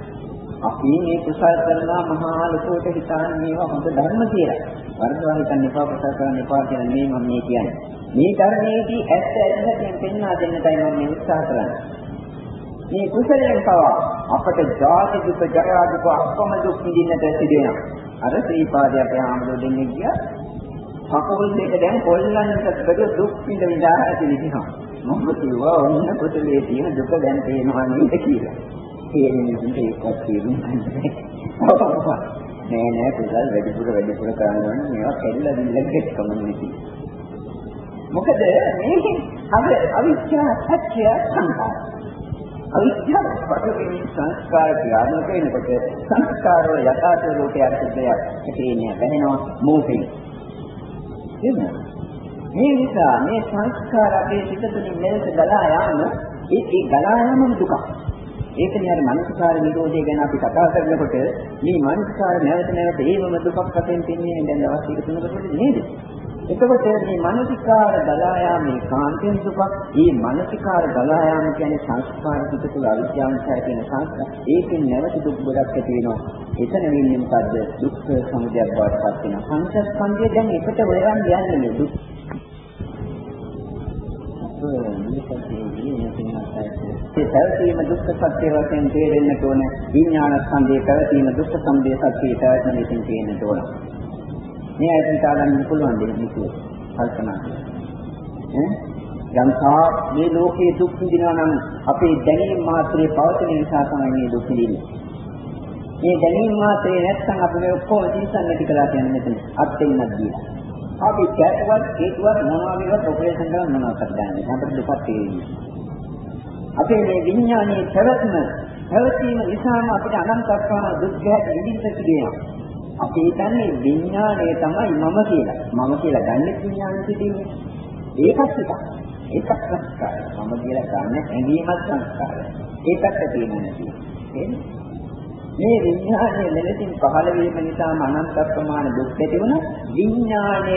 අපි මේ කුසල් කරනවා මහා ලෝකයට හිතාන මේවා හොඳ ධර්ම කියලා. වර්ධවා හිතන්න එපා කුසල් කරන්න එපා කියන මේ මම මේ කියන්නේ. මේ ධර්මයේදී ඇත්ත ඇත්තටම පෙන්වා දෙන්නටයි මම මේ උත්සාහ කරන්නේ. මේ කුසලයෙන් පවා අපට ජාති දුක ජරා දුක අපම දුක් විඳින්නට සිදෙනවා. අර ශ්‍රීපාදයේ අපේ ආමරෝ දෙන්නේ ගියා. කකුල් දෙක දැන් කොල්ලන්ට බඩ දුක් විඳ විඳා ඇති විදිහම. මොකද කිව්වා ඔන්න කුසලයේ තියෙන දුක දැන් පේනවා නේද කියලා. තේරෙන විදිහට ඒකත් තේරුම් ගන්න. නෑ නෑ කුසල් වැඩිපුර වැඩිපුර කරනවා මේවා කෙල්ල දිල්ලකට කමන්නේ. මොකද මේ අර අවිද්‍යාව සත්‍ය සංකාර. අවිද්‍යාව පරිවර්තන සංස්කාර ක්‍රියාත්මක වෙනකොට සංස්කාර වල යථා ස්වરૂපයක් දෙයක් තියෙනවා. වෙනවා මෝහයෙන්. එහෙනම් මේ නිසා මේ සංස්කාර අපේ සිත තුළින් මෙලෙස ගලා යාම ඒ ගලා යාම දුකක්. ඒකනේ අර මනසකාර නිරෝධය ගැන අපි කතා කරනකොට මේ මනසකාර නැවත නැවත ඒවම දුකක් වශයෙන් තින්නේ දැන් දවස් දෙක තුනකට නේද? එතකොට මේ මානසිකාර ගලා යාමේ කාන්තෙන් දුක, මේ මානසිකාර ගලා යාම කියන්නේ සංස්කාර පිට තුළ අවිද්‍යාවන්තය කියන සංස්කාර. ඒකෙන් නැවත දුක් ගොඩක් ඇති වෙනවා. එතන වෙන්නේ මොකද්ද? දුක්ඛ සමුදයක් බවට පත් වෙනවා. පංචස්කන්ධය දැන් එකට වෙරන් යන්නේ නේ දුක්. ඒ පැවතීම දුක්ඛ සත්‍ය වශයෙන් තේරෙන්න ඕන විඥාන ස්කන්ධයේ පැවතීම දුක්ඛ සමුදය සත්‍යය පැවැත්ම ලෙසින් තේරෙන්න ඕන. මේ ඇයි හිතා ගන්න පුළුවන් දෙයක් කල්පනා කරලා. යම්සා මේ ලෝකයේ දුක් විඳිනවා නම් අපේ දැනීම මාත්‍රේ පවතින නිසා තමයි මේ දුක් විඳින්නේ. මේ දැනීම මාත්‍රේ නැත්නම් අපි මේ ඔක්කොම තීසන් නැති කරලා කියන්නේ මෙතන අත්ෙන්නක් දීලා. අපි කැටවත් ඒකවත් මොනවා වේවත් ඔපරේෂන් කරලා මොනවා කරන්නේ. අපිට දුකක් තේරෙන්නේ. අපේ මේ විඥානයේ පැවැත්ම පැවතීම නිසාම අපිට අනන්ත අස්වාන දුක් ගැට විඳින්න සිදුවෙනවා. අපි හිතන්නේ විඥානය තමයි මම කියලා. මම කියලා ගන්නෙ විඥානෙ සිටින්නේ. ඒකත් එකක්. ඒකත් සංස්කාරය. මම කියලා ගන්න ඇඟීමත් සංස්කාරය. ඒකත් තියෙනවා මේ විඥානයේ මෙලෙසින් පහළ වීම නිසා අනන්ත ප්‍රමාණ දුක් ඇති වුණා. විඥානය